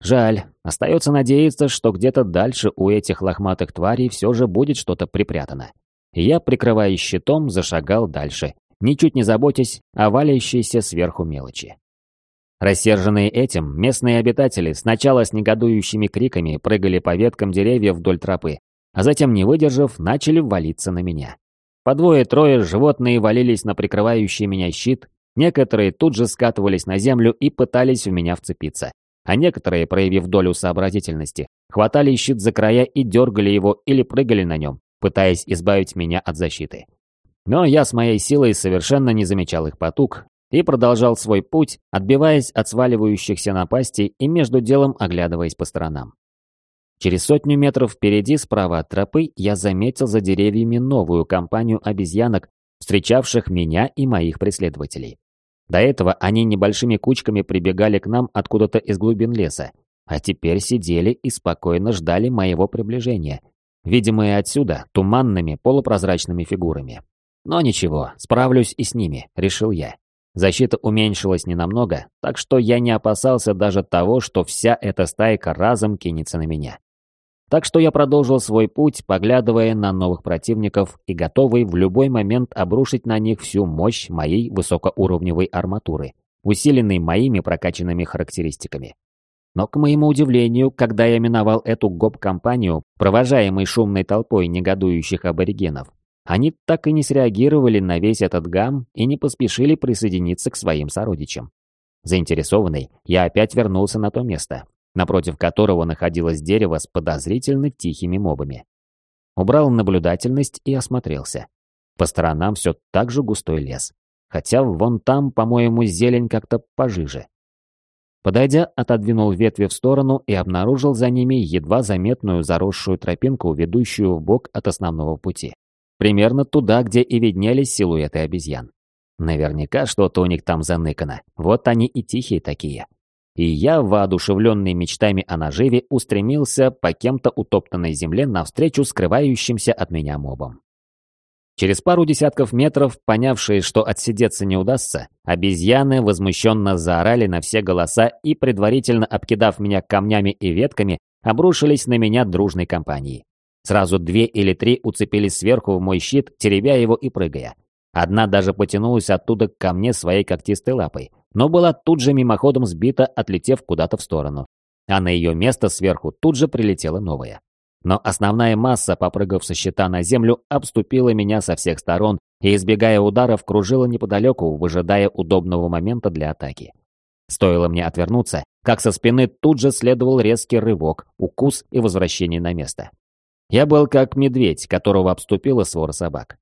Жаль, остается надеяться, что где-то дальше у этих лохматых тварей все же будет что-то припрятано. И я, прикрываясь щитом, зашагал дальше, ничуть не заботясь о валящейся сверху мелочи. Рассерженные этим, местные обитатели сначала с негодующими криками прыгали по веткам деревьев вдоль тропы, а затем, не выдержав, начали валиться на меня. По двое-трое животные валились на прикрывающий меня щит, некоторые тут же скатывались на землю и пытались в меня вцепиться, а некоторые, проявив долю сообразительности, хватали щит за края и дергали его или прыгали на нем, пытаясь избавить меня от защиты. Но я с моей силой совершенно не замечал их потуг и продолжал свой путь, отбиваясь от сваливающихся напастей и между делом оглядываясь по сторонам. Через сотню метров впереди, справа от тропы, я заметил за деревьями новую компанию обезьянок, встречавших меня и моих преследователей. До этого они небольшими кучками прибегали к нам откуда-то из глубин леса, а теперь сидели и спокойно ждали моего приближения, видимые отсюда туманными полупрозрачными фигурами. Но ничего, справлюсь и с ними, решил я. Защита уменьшилась ненамного, так что я не опасался даже того, что вся эта стайка разом кинется на меня. Так что я продолжил свой путь, поглядывая на новых противников и готовый в любой момент обрушить на них всю мощь моей высокоуровневой арматуры, усиленной моими прокачанными характеристиками. Но, к моему удивлению, когда я миновал эту гоп-компанию, провожаемой шумной толпой негодующих аборигенов, они так и не среагировали на весь этот гам и не поспешили присоединиться к своим сородичам. Заинтересованный, я опять вернулся на то место, напротив которого находилось дерево с подозрительно тихими мобами. Убрал наблюдательность и осмотрелся. По сторонам все так же густой лес. Хотя вон там, по-моему, зелень как-то пожиже. Подойдя, отодвинул ветви в сторону и обнаружил за ними едва заметную заросшую тропинку, ведущую в бок от основного пути. Примерно туда, где и виднелись силуэты обезьян. Наверняка что-то у них там заныкано. Вот они и тихие такие и я, воодушевленный мечтами о наживе, устремился по кем-то утоптанной земле навстречу скрывающимся от меня мобам. Через пару десятков метров, понявшие, что отсидеться не удастся, обезьяны возмущенно заорали на все голоса и, предварительно обкидав меня камнями и ветками, обрушились на меня дружной компанией. Сразу две или три уцепились сверху в мой щит, теребя его и прыгая. Одна даже потянулась оттуда ко мне своей когтистой лапой, но была тут же мимоходом сбита, отлетев куда-то в сторону. А на ее место сверху тут же прилетела новая. Но основная масса, попрыгав со щита на землю, обступила меня со всех сторон и, избегая ударов, кружила неподалеку, выжидая удобного момента для атаки. Стоило мне отвернуться, как со спины тут же следовал резкий рывок, укус и возвращение на место. Я был как медведь, которого обступила свора собак.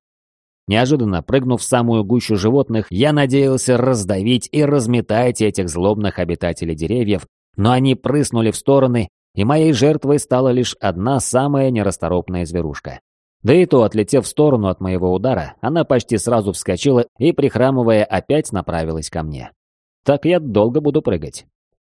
Неожиданно, прыгнув в самую гущу животных, я надеялся раздавить и разметать этих злобных обитателей деревьев, но они прыснули в стороны, и моей жертвой стала лишь одна самая нерасторопная зверушка. Да и то, отлетев в сторону от моего удара, она почти сразу вскочила и, прихрамывая, опять направилась ко мне. Так я долго буду прыгать.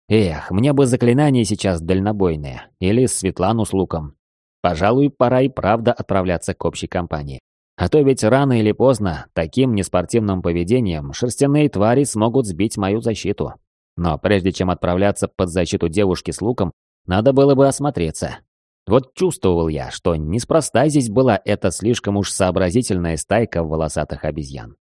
Эх, мне бы заклинание сейчас дальнобойное, или Светлану с луком. Пожалуй, пора и правда отправляться к общей компании. А то ведь рано или поздно таким неспортивным поведением шерстяные твари смогут сбить мою защиту. Но прежде чем отправляться под защиту девушки с луком, надо было бы осмотреться. Вот чувствовал я, что неспроста здесь была эта слишком уж сообразительная стайка волосатых обезьян.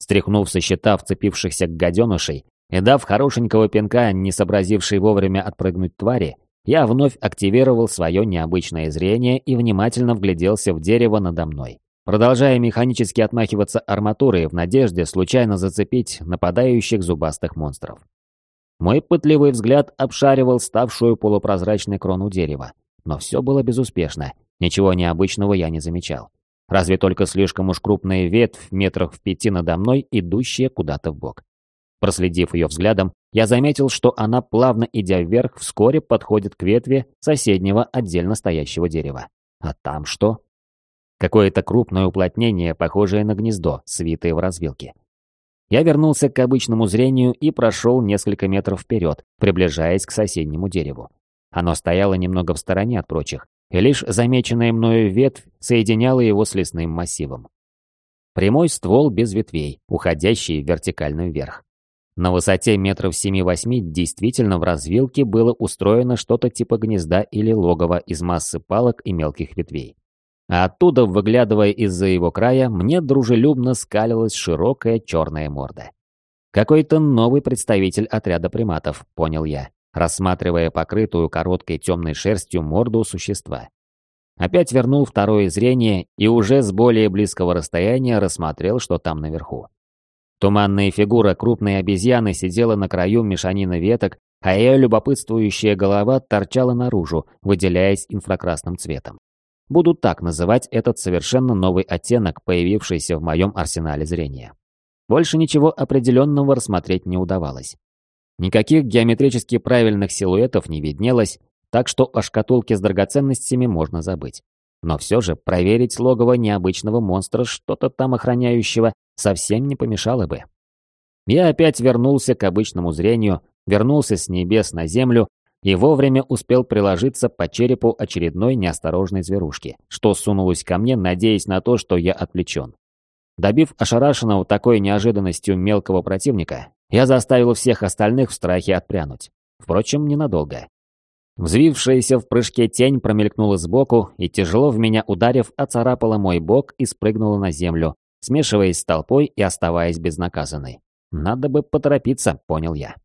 Стряхнув со щита вцепившихся гаденышей и дав хорошенького пинка, не сообразившей вовремя отпрыгнуть твари, я вновь активировал свое необычное зрение и внимательно вгляделся в дерево надо мной продолжая механически отмахиваться арматурой в надежде случайно зацепить нападающих зубастых монстров. Мой пытливый взгляд обшаривал ставшую полупрозрачной крону дерева, но все было безуспешно, ничего необычного я не замечал. Разве только слишком уж крупная ветвь метрах в пяти надо мной, идущая куда-то в бок. Проследив ее взглядом, я заметил, что она, плавно идя вверх, вскоре подходит к ветви соседнего отдельно стоящего дерева. А там что? Какое-то крупное уплотнение, похожее на гнездо, свитое в развилке. Я вернулся к обычному зрению и прошел несколько метров вперед, приближаясь к соседнему дереву. Оно стояло немного в стороне от прочих, и лишь замеченная мною ветвь соединяла его с лесным массивом. Прямой ствол без ветвей, уходящий вертикально вверх. На высоте метров 7-8 действительно в развилке было устроено что-то типа гнезда или логова из массы палок и мелких ветвей а оттуда, выглядывая из-за его края, мне дружелюбно скалилась широкая черная морда. Какой-то новый представитель отряда приматов, понял я, рассматривая покрытую короткой темной шерстью морду существа. Опять вернул второе зрение и уже с более близкого расстояния рассмотрел, что там наверху. Туманная фигура крупной обезьяны сидела на краю мешанины веток, а ее любопытствующая голова торчала наружу, выделяясь инфракрасным цветом. Буду так называть этот совершенно новый оттенок, появившийся в моем арсенале зрения. Больше ничего определенного рассмотреть не удавалось. Никаких геометрически правильных силуэтов не виднелось, так что о шкатулке с драгоценностями можно забыть. Но все же проверить логово необычного монстра, что-то там охраняющего, совсем не помешало бы. Я опять вернулся к обычному зрению, вернулся с небес на землю и вовремя успел приложиться по черепу очередной неосторожной зверушки, что сунулась ко мне, надеясь на то, что я отвлечен. Добив ошарашенного такой неожиданностью мелкого противника, я заставил всех остальных в страхе отпрянуть. Впрочем, ненадолго. Взвившаяся в прыжке тень промелькнула сбоку и, тяжело в меня ударив, оцарапала мой бок и спрыгнула на землю, смешиваясь с толпой и оставаясь безнаказанной. Надо бы поторопиться, понял я.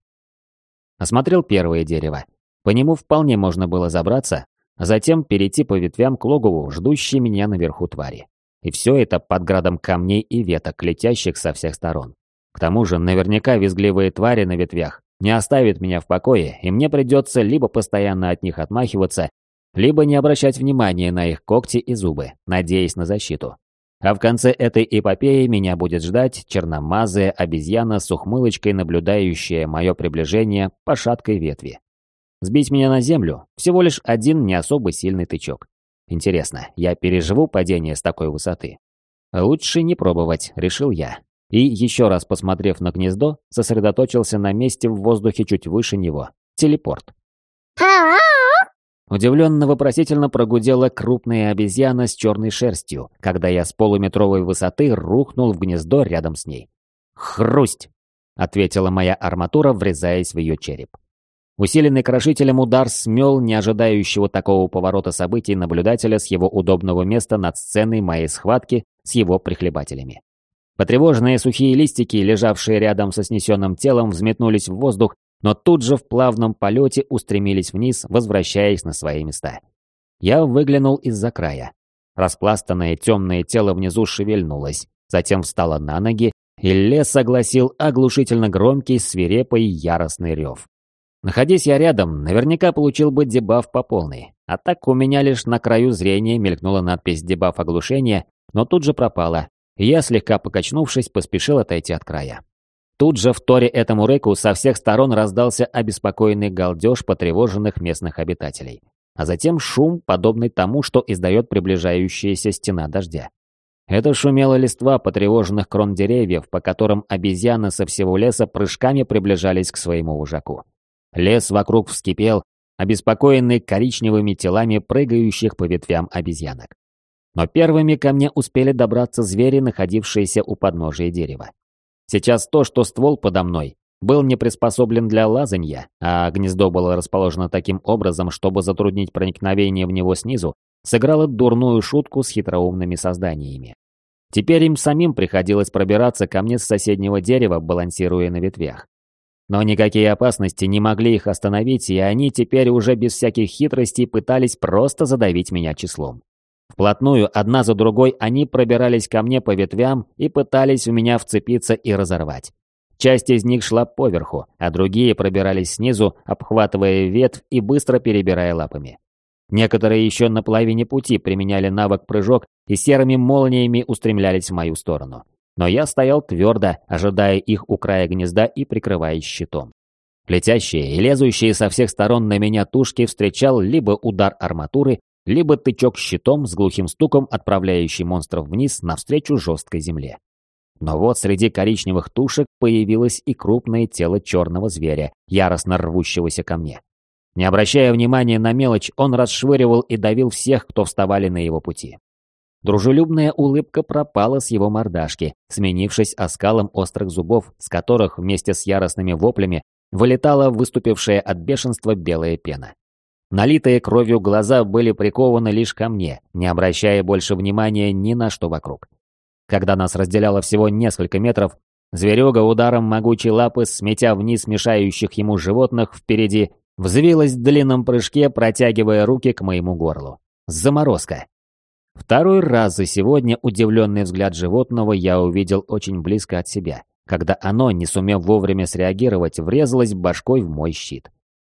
Осмотрел первое дерево. По нему вполне можно было забраться, а затем перейти по ветвям к логову, ждущей меня наверху твари. И все это под градом камней и веток, летящих со всех сторон. К тому же, наверняка визгливые твари на ветвях не оставят меня в покое, и мне придется либо постоянно от них отмахиваться, либо не обращать внимания на их когти и зубы, надеясь на защиту. А в конце этой эпопеи меня будет ждать черномазая обезьяна с ухмылочкой, наблюдающая мое приближение по шаткой ветви. Сбить меня на землю – всего лишь один не особо сильный тычок. Интересно, я переживу падение с такой высоты? Лучше не пробовать, решил я. И, еще раз посмотрев на гнездо, сосредоточился на месте в воздухе чуть выше него. Телепорт. Удивленно-вопросительно прогудела крупная обезьяна с черной шерстью, когда я с полуметровой высоты рухнул в гнездо рядом с ней. «Хрусть!» — ответила моя арматура, врезаясь в ее череп. Усиленный крошителем удар смел неожидающего такого поворота событий наблюдателя с его удобного места над сценой моей схватки с его прихлебателями. Потревоженные сухие листики, лежавшие рядом со снесенным телом, взметнулись в воздух, но тут же в плавном полете устремились вниз, возвращаясь на свои места. Я выглянул из-за края. Распластанное темное тело внизу шевельнулось, затем встало на ноги, и лес огласил оглушительно громкий, свирепый, яростный рев. Находясь я рядом, наверняка получил бы дебаф по полной. А так у меня лишь на краю зрения мелькнула надпись «дебаф оглушения», но тут же пропала, я, слегка покачнувшись, поспешил отойти от края. Тут же в торе этому рыку со всех сторон раздался обеспокоенный галдеж потревоженных местных обитателей. А затем шум, подобный тому, что издает приближающаяся стена дождя. Это шумела листва потревоженных крон деревьев, по которым обезьяны со всего леса прыжками приближались к своему ужаку. Лес вокруг вскипел, обеспокоенный коричневыми телами прыгающих по ветвям обезьянок. Но первыми ко мне успели добраться звери, находившиеся у подножия дерева. Сейчас то, что ствол подо мной, был не приспособлен для лазанья, а гнездо было расположено таким образом, чтобы затруднить проникновение в него снизу, сыграло дурную шутку с хитроумными созданиями. Теперь им самим приходилось пробираться ко мне с соседнего дерева, балансируя на ветвях. Но никакие опасности не могли их остановить, и они теперь уже без всяких хитростей пытались просто задавить меня числом. Вплотную, одна за другой, они пробирались ко мне по ветвям и пытались в меня вцепиться и разорвать. Часть из них шла поверху, а другие пробирались снизу, обхватывая ветвь и быстро перебирая лапами. Некоторые еще на половине пути применяли навык прыжок и серыми молниями устремлялись в мою сторону. Но я стоял твердо, ожидая их у края гнезда и прикрываясь щитом. Летящие и лезущие со всех сторон на меня тушки встречал либо удар арматуры, либо тычок щитом с глухим стуком, отправляющий монстров вниз навстречу жесткой земле. Но вот среди коричневых тушек появилось и крупное тело черного зверя, яростно рвущегося ко мне. Не обращая внимания на мелочь, он расшвыривал и давил всех, кто вставали на его пути. Дружелюбная улыбка пропала с его мордашки, сменившись оскалом острых зубов, с которых вместе с яростными воплями вылетала выступившая от бешенства белая пена. Налитые кровью глаза были прикованы лишь ко мне, не обращая больше внимания ни на что вокруг. Когда нас разделяло всего несколько метров, зверюга ударом могучей лапы, сметя вниз мешающих ему животных впереди, взвилась в длинном прыжке, протягивая руки к моему горлу. Заморозка. Второй раз за сегодня удивленный взгляд животного я увидел очень близко от себя, когда оно, не сумев вовремя среагировать, врезалось башкой в мой щит.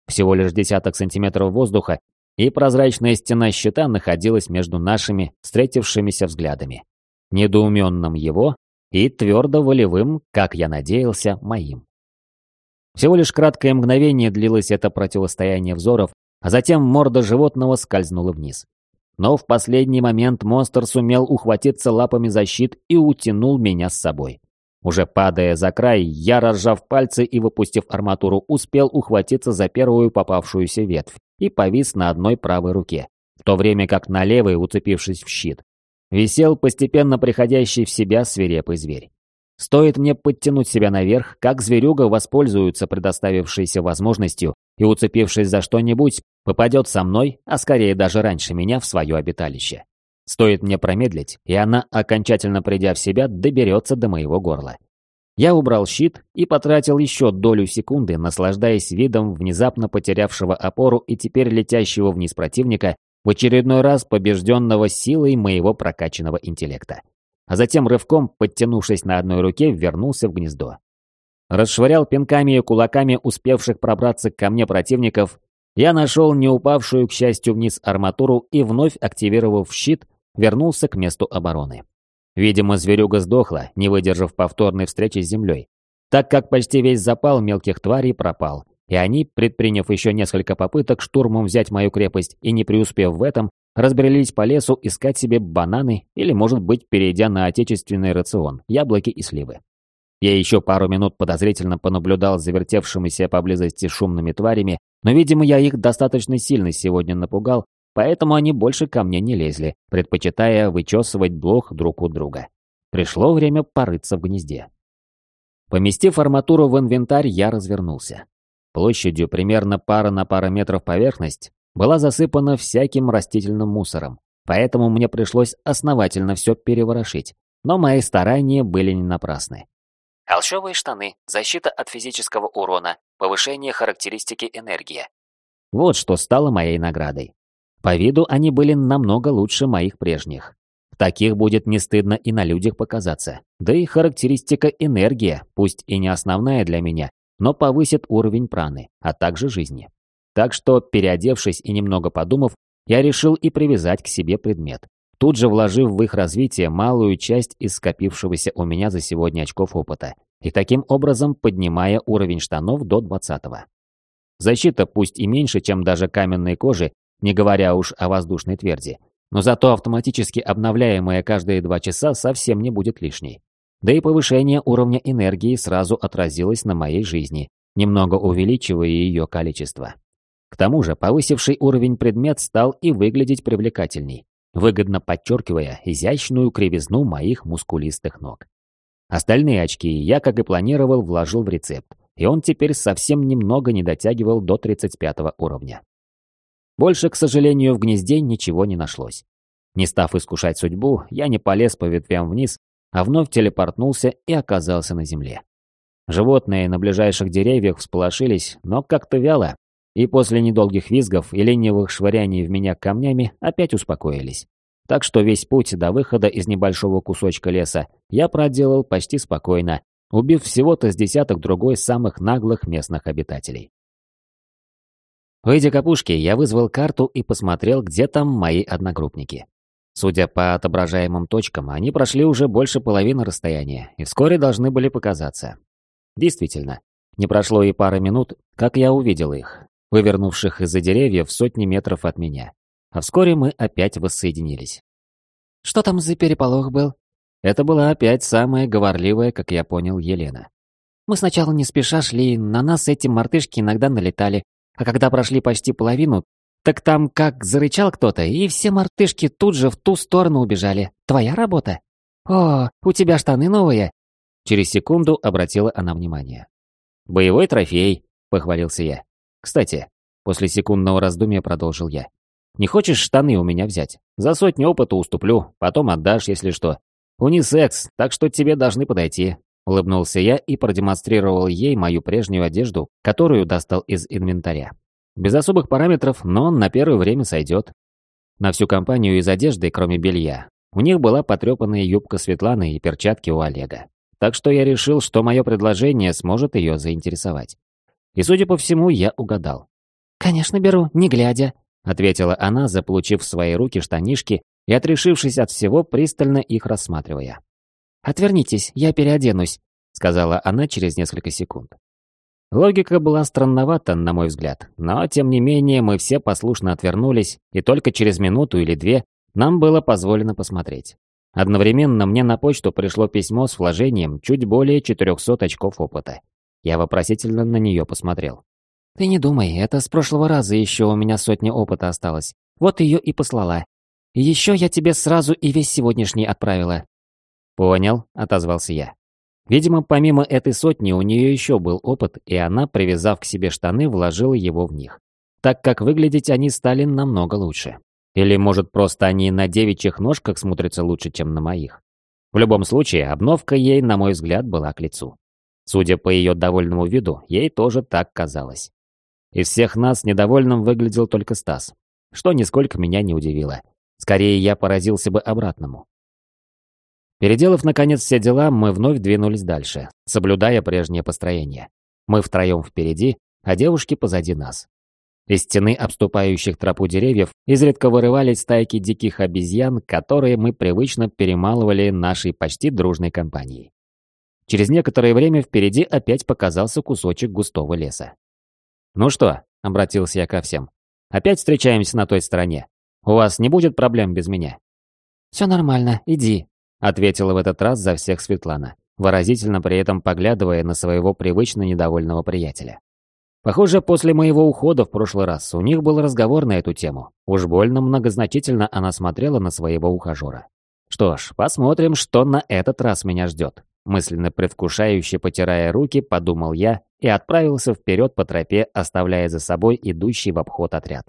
Всего лишь десяток сантиметров воздуха, и прозрачная стена щита находилась между нашими встретившимися взглядами. Недоуменным его и твердо волевым, как я надеялся, моим. Всего лишь краткое мгновение длилось это противостояние взоров, а затем морда животного скользнула вниз. Но в последний момент монстр сумел ухватиться лапами за щит и утянул меня с собой. Уже падая за край, я, разжав пальцы и выпустив арматуру, успел ухватиться за первую попавшуюся ветвь и повис на одной правой руке, в то время как на левой, уцепившись в щит, висел постепенно приходящий в себя свирепый зверь. Стоит мне подтянуть себя наверх, как зверюга воспользуется предоставившейся возможностью и, уцепившись за что-нибудь, попадет со мной, а скорее даже раньше меня, в свое обиталище. Стоит мне промедлить, и она, окончательно придя в себя, доберется до моего горла. Я убрал щит и потратил еще долю секунды, наслаждаясь видом внезапно потерявшего опору и теперь летящего вниз противника, в очередной раз побежденного силой моего прокачанного интеллекта а затем рывком, подтянувшись на одной руке, вернулся в гнездо. Расшвырял пинками и кулаками успевших пробраться ко мне противников, я нашел не упавшую, к счастью, вниз арматуру и, вновь активировав щит, вернулся к месту обороны. Видимо, зверюга сдохла, не выдержав повторной встречи с землей, так как почти весь запал мелких тварей пропал, и они, предприняв еще несколько попыток штурмом взять мою крепость и не преуспев в этом, разбрелись по лесу искать себе бананы или, может быть, перейдя на отечественный рацион, яблоки и сливы. Я еще пару минут подозрительно понаблюдал за вертевшимися поблизости шумными тварями, но, видимо, я их достаточно сильно сегодня напугал, поэтому они больше ко мне не лезли, предпочитая вычесывать блох друг у друга. Пришло время порыться в гнезде. Поместив арматуру в инвентарь, я развернулся. Площадью примерно пара на пара метров поверхность была засыпана всяким растительным мусором, поэтому мне пришлось основательно все переворошить. Но мои старания были не напрасны. Холщовые штаны, защита от физического урона, повышение характеристики энергия. Вот что стало моей наградой. По виду они были намного лучше моих прежних. В таких будет не стыдно и на людях показаться. Да и характеристика энергия, пусть и не основная для меня, но повысит уровень праны, а также жизни. Так что, переодевшись и немного подумав, я решил и привязать к себе предмет, тут же вложив в их развитие малую часть из скопившегося у меня за сегодня очков опыта, и таким образом поднимая уровень штанов до 20 -го. Защита пусть и меньше, чем даже каменной кожи, не говоря уж о воздушной тверди, но зато автоматически обновляемая каждые два часа совсем не будет лишней. Да и повышение уровня энергии сразу отразилось на моей жизни, немного увеличивая ее количество. К тому же повысивший уровень предмет стал и выглядеть привлекательней, выгодно подчеркивая изящную кривизну моих мускулистых ног. Остальные очки я, как и планировал, вложил в рецепт, и он теперь совсем немного не дотягивал до 35 уровня. Больше, к сожалению, в гнезде ничего не нашлось. Не став искушать судьбу, я не полез по ветвям вниз, а вновь телепортнулся и оказался на земле. Животные на ближайших деревьях всполошились, но как-то вяло, и после недолгих визгов и ленивых швыряний в меня камнями опять успокоились. Так что весь путь до выхода из небольшого кусочка леса я проделал почти спокойно, убив всего-то с десяток другой самых наглых местных обитателей. Выйдя к опушке, я вызвал карту и посмотрел, где там мои одногруппники. Судя по отображаемым точкам, они прошли уже больше половины расстояния и вскоре должны были показаться. Действительно, не прошло и пары минут, как я увидел их, вывернувших из-за деревьев сотни метров от меня. А вскоре мы опять воссоединились. «Что там за переполох был?» Это была опять самая говорливая, как я понял, Елена. «Мы сначала не спеша шли, на нас эти мартышки иногда налетали, а когда прошли почти половину, так там как зарычал кто-то, и все мартышки тут же в ту сторону убежали. Твоя работа? О, у тебя штаны новые!» Через секунду обратила она внимание. «Боевой трофей», — похвалился я. Кстати, после секундного раздумья продолжил я. Не хочешь штаны у меня взять? За сотню опыта уступлю, потом отдашь, если что. Унисекс, так что тебе должны подойти. Улыбнулся я и продемонстрировал ей мою прежнюю одежду, которую достал из инвентаря. Без особых параметров, но на первое время сойдет. На всю компанию из одежды, кроме белья, у них была потрепанная юбка Светланы и перчатки у Олега. Так что я решил, что мое предложение сможет ее заинтересовать. И, судя по всему, я угадал. «Конечно беру, не глядя», ответила она, заполучив в свои руки штанишки и отрешившись от всего, пристально их рассматривая. «Отвернитесь, я переоденусь», — сказала она через несколько секунд. Логика была странновата, на мой взгляд, но тем не менее мы все послушно отвернулись, и только через минуту или две нам было позволено посмотреть. Одновременно мне на почту пришло письмо с вложением чуть более 400 очков опыта. Я вопросительно на нее посмотрел. «Ты не думай, это с прошлого раза еще у меня сотня опыта осталось. Вот ее и послала. Еще я тебе сразу и весь сегодняшний отправила». «Понял», — отозвался я. Видимо, помимо этой сотни у нее еще был опыт, и она, привязав к себе штаны, вложила его в них. Так как выглядеть они стали намного лучше. Или, может, просто они на девичьих ножках смотрятся лучше, чем на моих. В любом случае, обновка ей, на мой взгляд, была к лицу. Судя по ее довольному виду, ей тоже так казалось. Из всех нас недовольным выглядел только Стас, что нисколько меня не удивило. Скорее, я поразился бы обратному. Переделав, наконец, все дела, мы вновь двинулись дальше, соблюдая прежнее построение. Мы втроем впереди, а девушки позади нас. Из стены обступающих тропу деревьев изредка вырывались стайки диких обезьян, которые мы привычно перемалывали нашей почти дружной компанией. Через некоторое время впереди опять показался кусочек густого леса. «Ну что?» — обратился я ко всем. «Опять встречаемся на той стороне. У вас не будет проблем без меня?» «Все нормально, иди», ответила в этот раз за всех Светлана, выразительно при этом поглядывая на своего привычно недовольного приятеля. Похоже, после моего ухода в прошлый раз у них был разговор на эту тему. Уж больно многозначительно она смотрела на своего ухажера. Что ж, посмотрим, что на этот раз меня ждет. Мысленно предвкушающе потирая руки, подумал я и отправился вперед по тропе, оставляя за собой идущий в обход отряд.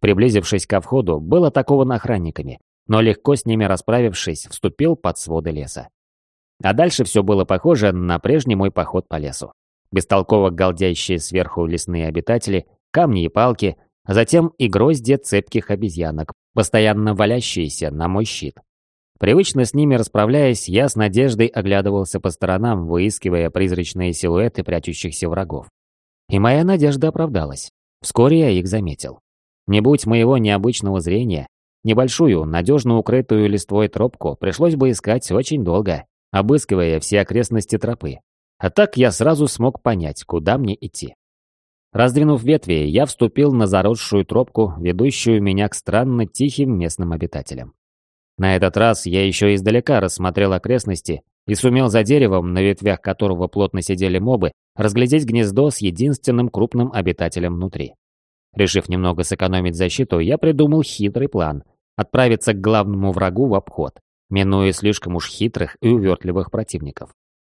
Приблизившись ко входу, был атакован охранниками, но легко с ними расправившись, вступил под своды леса. А дальше все было похоже на прежний мой поход по лесу. Бестолково галдящие сверху лесные обитатели, камни и палки, а затем и гроздья цепких обезьянок, постоянно валящиеся на мой щит. Привычно с ними расправляясь, я с надеждой оглядывался по сторонам, выискивая призрачные силуэты прячущихся врагов. И моя надежда оправдалась. Вскоре я их заметил. Не будь моего необычного зрения, Небольшую, надежно укрытую листвой тропку пришлось бы искать очень долго, обыскивая все окрестности тропы. А так я сразу смог понять, куда мне идти. Раздвинув ветви, я вступил на заросшую тропку, ведущую меня к странно тихим местным обитателям. На этот раз я еще издалека рассмотрел окрестности и сумел за деревом, на ветвях которого плотно сидели мобы, разглядеть гнездо с единственным крупным обитателем внутри. Решив немного сэкономить защиту, я придумал хитрый план, отправиться к главному врагу в обход, минуя слишком уж хитрых и увертливых противников.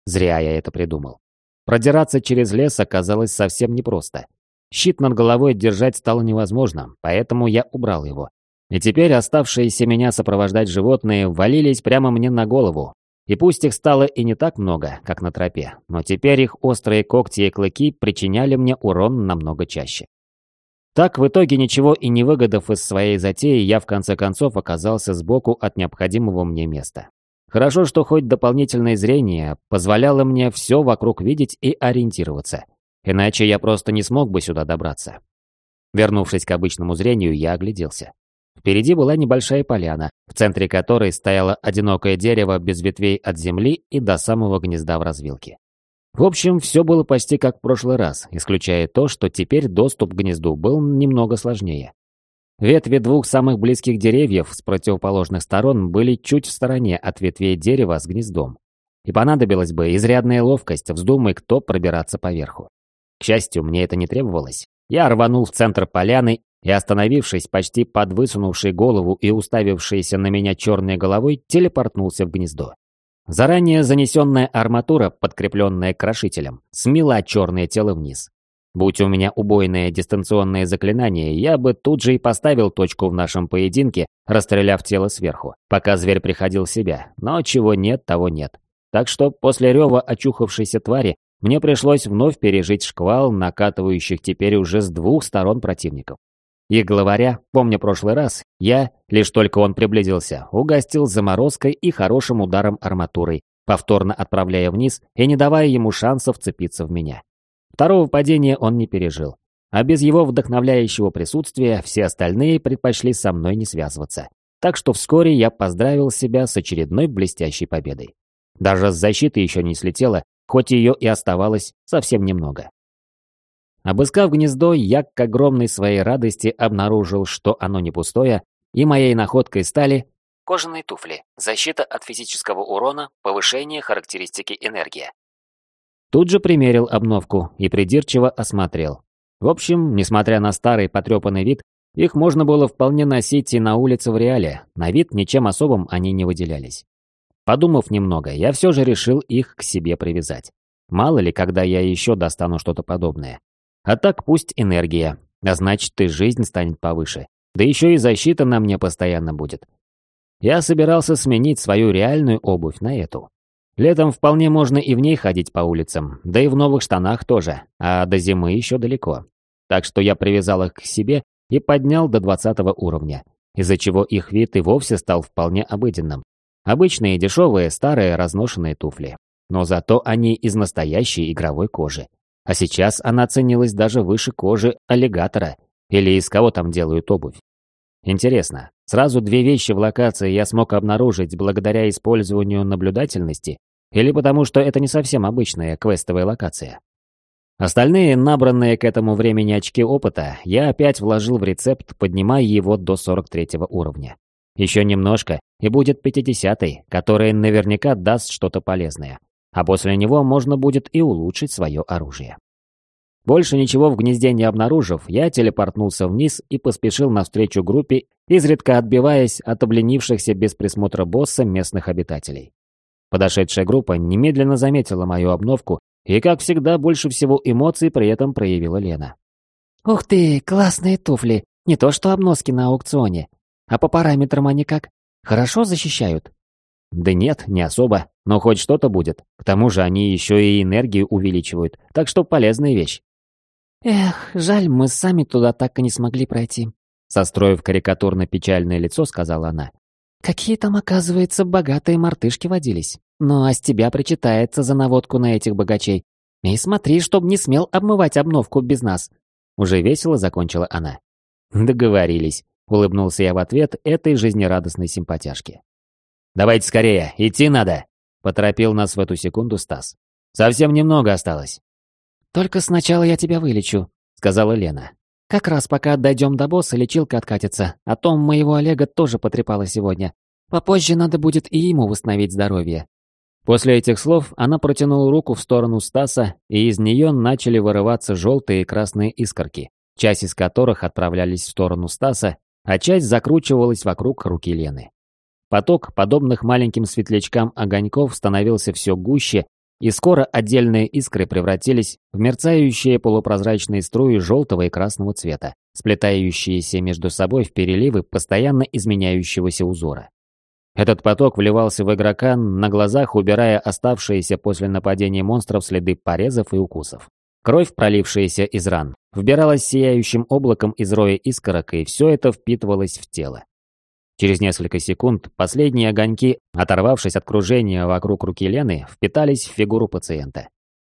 Зря я это придумал. Продираться через лес оказалось совсем непросто. Щит над головой держать стало невозможно, поэтому я убрал его. И теперь оставшиеся меня сопровождать животные валились прямо мне на голову. И пусть их стало и не так много, как на тропе, но теперь их острые когти и клыки причиняли мне урон намного чаще. Так, в итоге, ничего и не выгодав из своей затеи, я в конце концов оказался сбоку от необходимого мне места. Хорошо, что хоть дополнительное зрение позволяло мне все вокруг видеть и ориентироваться. Иначе я просто не смог бы сюда добраться. Вернувшись к обычному зрению, я огляделся. Впереди была небольшая поляна, в центре которой стояло одинокое дерево без ветвей от земли и до самого гнезда в развилке. В общем, все было почти как в прошлый раз, исключая то, что теперь доступ к гнезду был немного сложнее. Ветви двух самых близких деревьев с противоположных сторон были чуть в стороне от ветвей дерева с гнездом. И понадобилась бы изрядная ловкость, вздумай кто пробираться поверху. К счастью, мне это не требовалось. Я рванул в центр поляны и, остановившись почти под высунувшей голову и уставившейся на меня черной головой, телепортнулся в гнездо. Заранее занесенная арматура, подкрепленная крошителем, смела черное тело вниз. Будь у меня убойное дистанционное заклинание, я бы тут же и поставил точку в нашем поединке, расстреляв тело сверху, пока зверь приходил в себя, но чего нет, того нет. Так что после рева очухавшейся твари мне пришлось вновь пережить шквал, накатывающих теперь уже с двух сторон противников. Их главаря, помня прошлый раз, я, лишь только он приблизился, угостил заморозкой и хорошим ударом арматурой, повторно отправляя вниз и не давая ему шансов цепиться в меня. Второго падения он не пережил. а без его вдохновляющего присутствия все остальные предпочли со мной не связываться. Так что вскоре я поздравил себя с очередной блестящей победой. Даже с защиты еще не слетела, хоть ее и оставалось совсем немного. Обыскав гнездо, я к огромной своей радости обнаружил, что оно не пустое, и моей находкой стали кожаные туфли, защита от физического урона, повышение характеристики энергия. Тут же примерил обновку и придирчиво осмотрел. В общем, несмотря на старый потрепанный вид, их можно было вполне носить и на улице в реале, на вид ничем особым они не выделялись. Подумав немного, я все же решил их к себе привязать. Мало ли, когда я еще достану что-то подобное. А так пусть энергия, а значит и жизнь станет повыше. Да еще и защита на мне постоянно будет. Я собирался сменить свою реальную обувь на эту. Летом вполне можно и в ней ходить по улицам, да и в новых штанах тоже, а до зимы еще далеко. Так что я привязал их к себе и поднял до 20 уровня, из-за чего их вид и вовсе стал вполне обыденным. Обычные дешевые старые разношенные туфли. Но зато они из настоящей игровой кожи. А сейчас она ценилась даже выше кожи аллигатора, или из кого там делают обувь. Интересно, сразу две вещи в локации я смог обнаружить благодаря использованию наблюдательности или потому что это не совсем обычная квестовая локация? Остальные, набранные к этому времени очки опыта, я опять вложил в рецепт, поднимая его до 43 уровня. Еще немножко, и будет 50-й, который наверняка даст что-то полезное. А после него можно будет и улучшить свое оружие. Больше ничего в гнезде не обнаружив, я телепортнулся вниз и поспешил навстречу группе, изредка отбиваясь от обленившихся без присмотра босса местных обитателей. Подошедшая группа немедленно заметила мою обновку, и, как всегда, больше всего эмоций при этом проявила Лена. «Ух ты, классные туфли! Не то что обноски на аукционе. А по параметрам они как? Хорошо защищают?» «Да нет, не особо, но хоть что-то будет. К тому же они еще и энергию увеличивают, так что полезная вещь». «Эх, жаль, мы сами туда так и не смогли пройти», состроив карикатурно-печальное лицо, сказала она. Какие там, оказывается, богатые мартышки водились. Ну а с тебя причитается за наводку на этих богачей. И смотри, чтоб не смел обмывать обновку без нас. Уже весело закончила она. Договорились. Улыбнулся я в ответ этой жизнерадостной симпатяшке. «Давайте скорее, идти надо!» Поторопил нас в эту секунду Стас. «Совсем немного осталось». «Только сначала я тебя вылечу», — сказала Лена. Как раз пока дойдем до босса, лечилка откатится, а то моего Олега тоже потрепало сегодня. Попозже надо будет и ему восстановить здоровье». После этих слов она протянула руку в сторону Стаса, и из нее начали вырываться желтые и красные искорки, часть из которых отправлялись в сторону Стаса, а часть закручивалась вокруг руки Лены. Поток, подобных маленьким светлячкам огоньков, становился все гуще и скоро отдельные искры превратились в мерцающие полупрозрачные струи желтого и красного цвета, сплетающиеся между собой в переливы постоянно изменяющегося узора. Этот поток вливался в игрока на глазах, убирая оставшиеся после нападения монстров следы порезов и укусов. Кровь, пролившаяся из ран, вбиралась сияющим облаком из роя искорок, и все это впитывалось в тело. Через несколько секунд последние огоньки, оторвавшись от кружения вокруг руки Лены, впитались в фигуру пациента.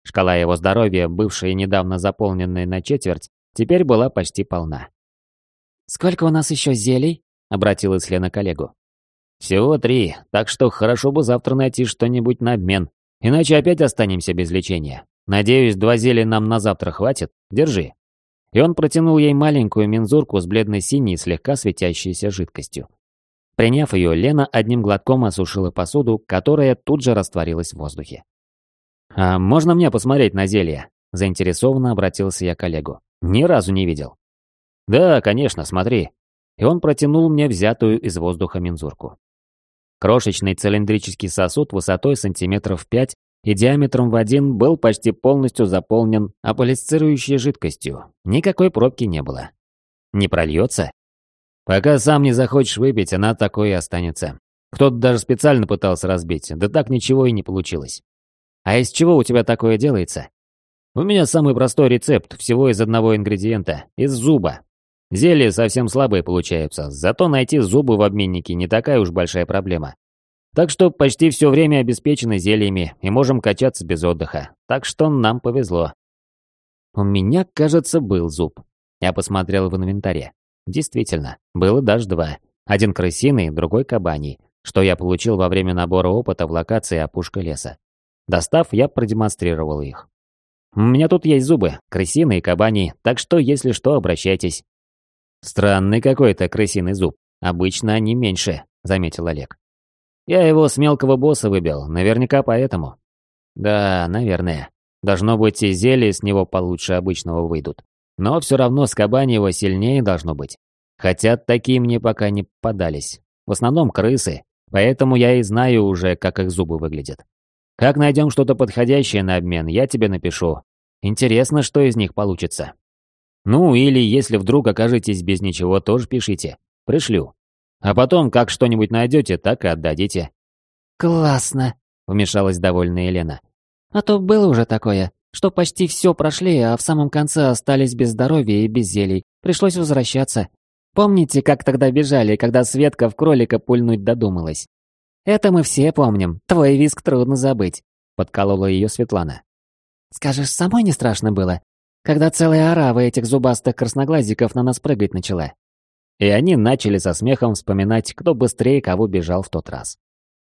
Шкала его здоровья, бывшая недавно заполненная на четверть, теперь была почти полна. «Сколько у нас еще зелий?» — обратилась Лена к коллегу. «Всего три, так что хорошо бы завтра найти что-нибудь на обмен, иначе опять останемся без лечения. Надеюсь, два зелья нам на завтра хватит? Держи». И он протянул ей маленькую мензурку с бледно-синей, слегка светящейся жидкостью. Приняв ее, Лена одним глотком осушила посуду, которая тут же растворилась в воздухе. «А можно мне посмотреть на зелье?» Заинтересованно обратился я к коллегу. «Ни разу не видел». «Да, конечно, смотри». И он протянул мне взятую из воздуха мензурку. Крошечный цилиндрический сосуд высотой сантиметров 5 и диаметром в один был почти полностью заполнен аполисцирующей жидкостью. Никакой пробки не было. Не прольется? Пока сам не захочешь выпить, она такой и останется. Кто-то даже специально пытался разбить, да так ничего и не получилось. А из чего у тебя такое делается? У меня самый простой рецепт, всего из одного ингредиента, из зуба. Зелья совсем слабые получаются, зато найти зубы в обменнике не такая уж большая проблема. Так что почти все время обеспечены зельями и можем качаться без отдыха, так что нам повезло. У меня, кажется, был зуб. Я посмотрел в инвентаре. Действительно, было даже два. Один крысиный, другой кабаний, что я получил во время набора опыта в локации опушка леса. Достав, я продемонстрировал их. У меня тут есть зубы, крысиные и кабани, так что, если что, обращайтесь. Странный какой-то крысиный зуб. Обычно они меньше, заметил Олег. Я его с мелкого босса выбил, наверняка поэтому. Да, наверное. Должно быть, и зелья с него получше обычного выйдут. Но все равно с кабани его сильнее должно быть. Хотя такие мне пока не попадались. В основном крысы, поэтому я и знаю уже, как их зубы выглядят. Как найдем что-то подходящее на обмен, я тебе напишу. Интересно, что из них получится. Ну, или если вдруг окажетесь без ничего, тоже пишите. Пришлю. А потом, как что-нибудь найдете, так и отдадите. «Классно», — вмешалась довольная Елена. «А то было уже такое, что почти все прошли, а в самом конце остались без здоровья и без зелий. Пришлось возвращаться. Помните, как тогда бежали, когда Светка в кролика пульнуть додумалась? Это мы все помним, твой виск трудно забыть», — подколола ее Светлана. «Скажешь, самой не страшно было, когда целая орава этих зубастых красноглазиков на нас прыгать начала?» И они начали со смехом вспоминать, кто быстрее кого бежал в тот раз.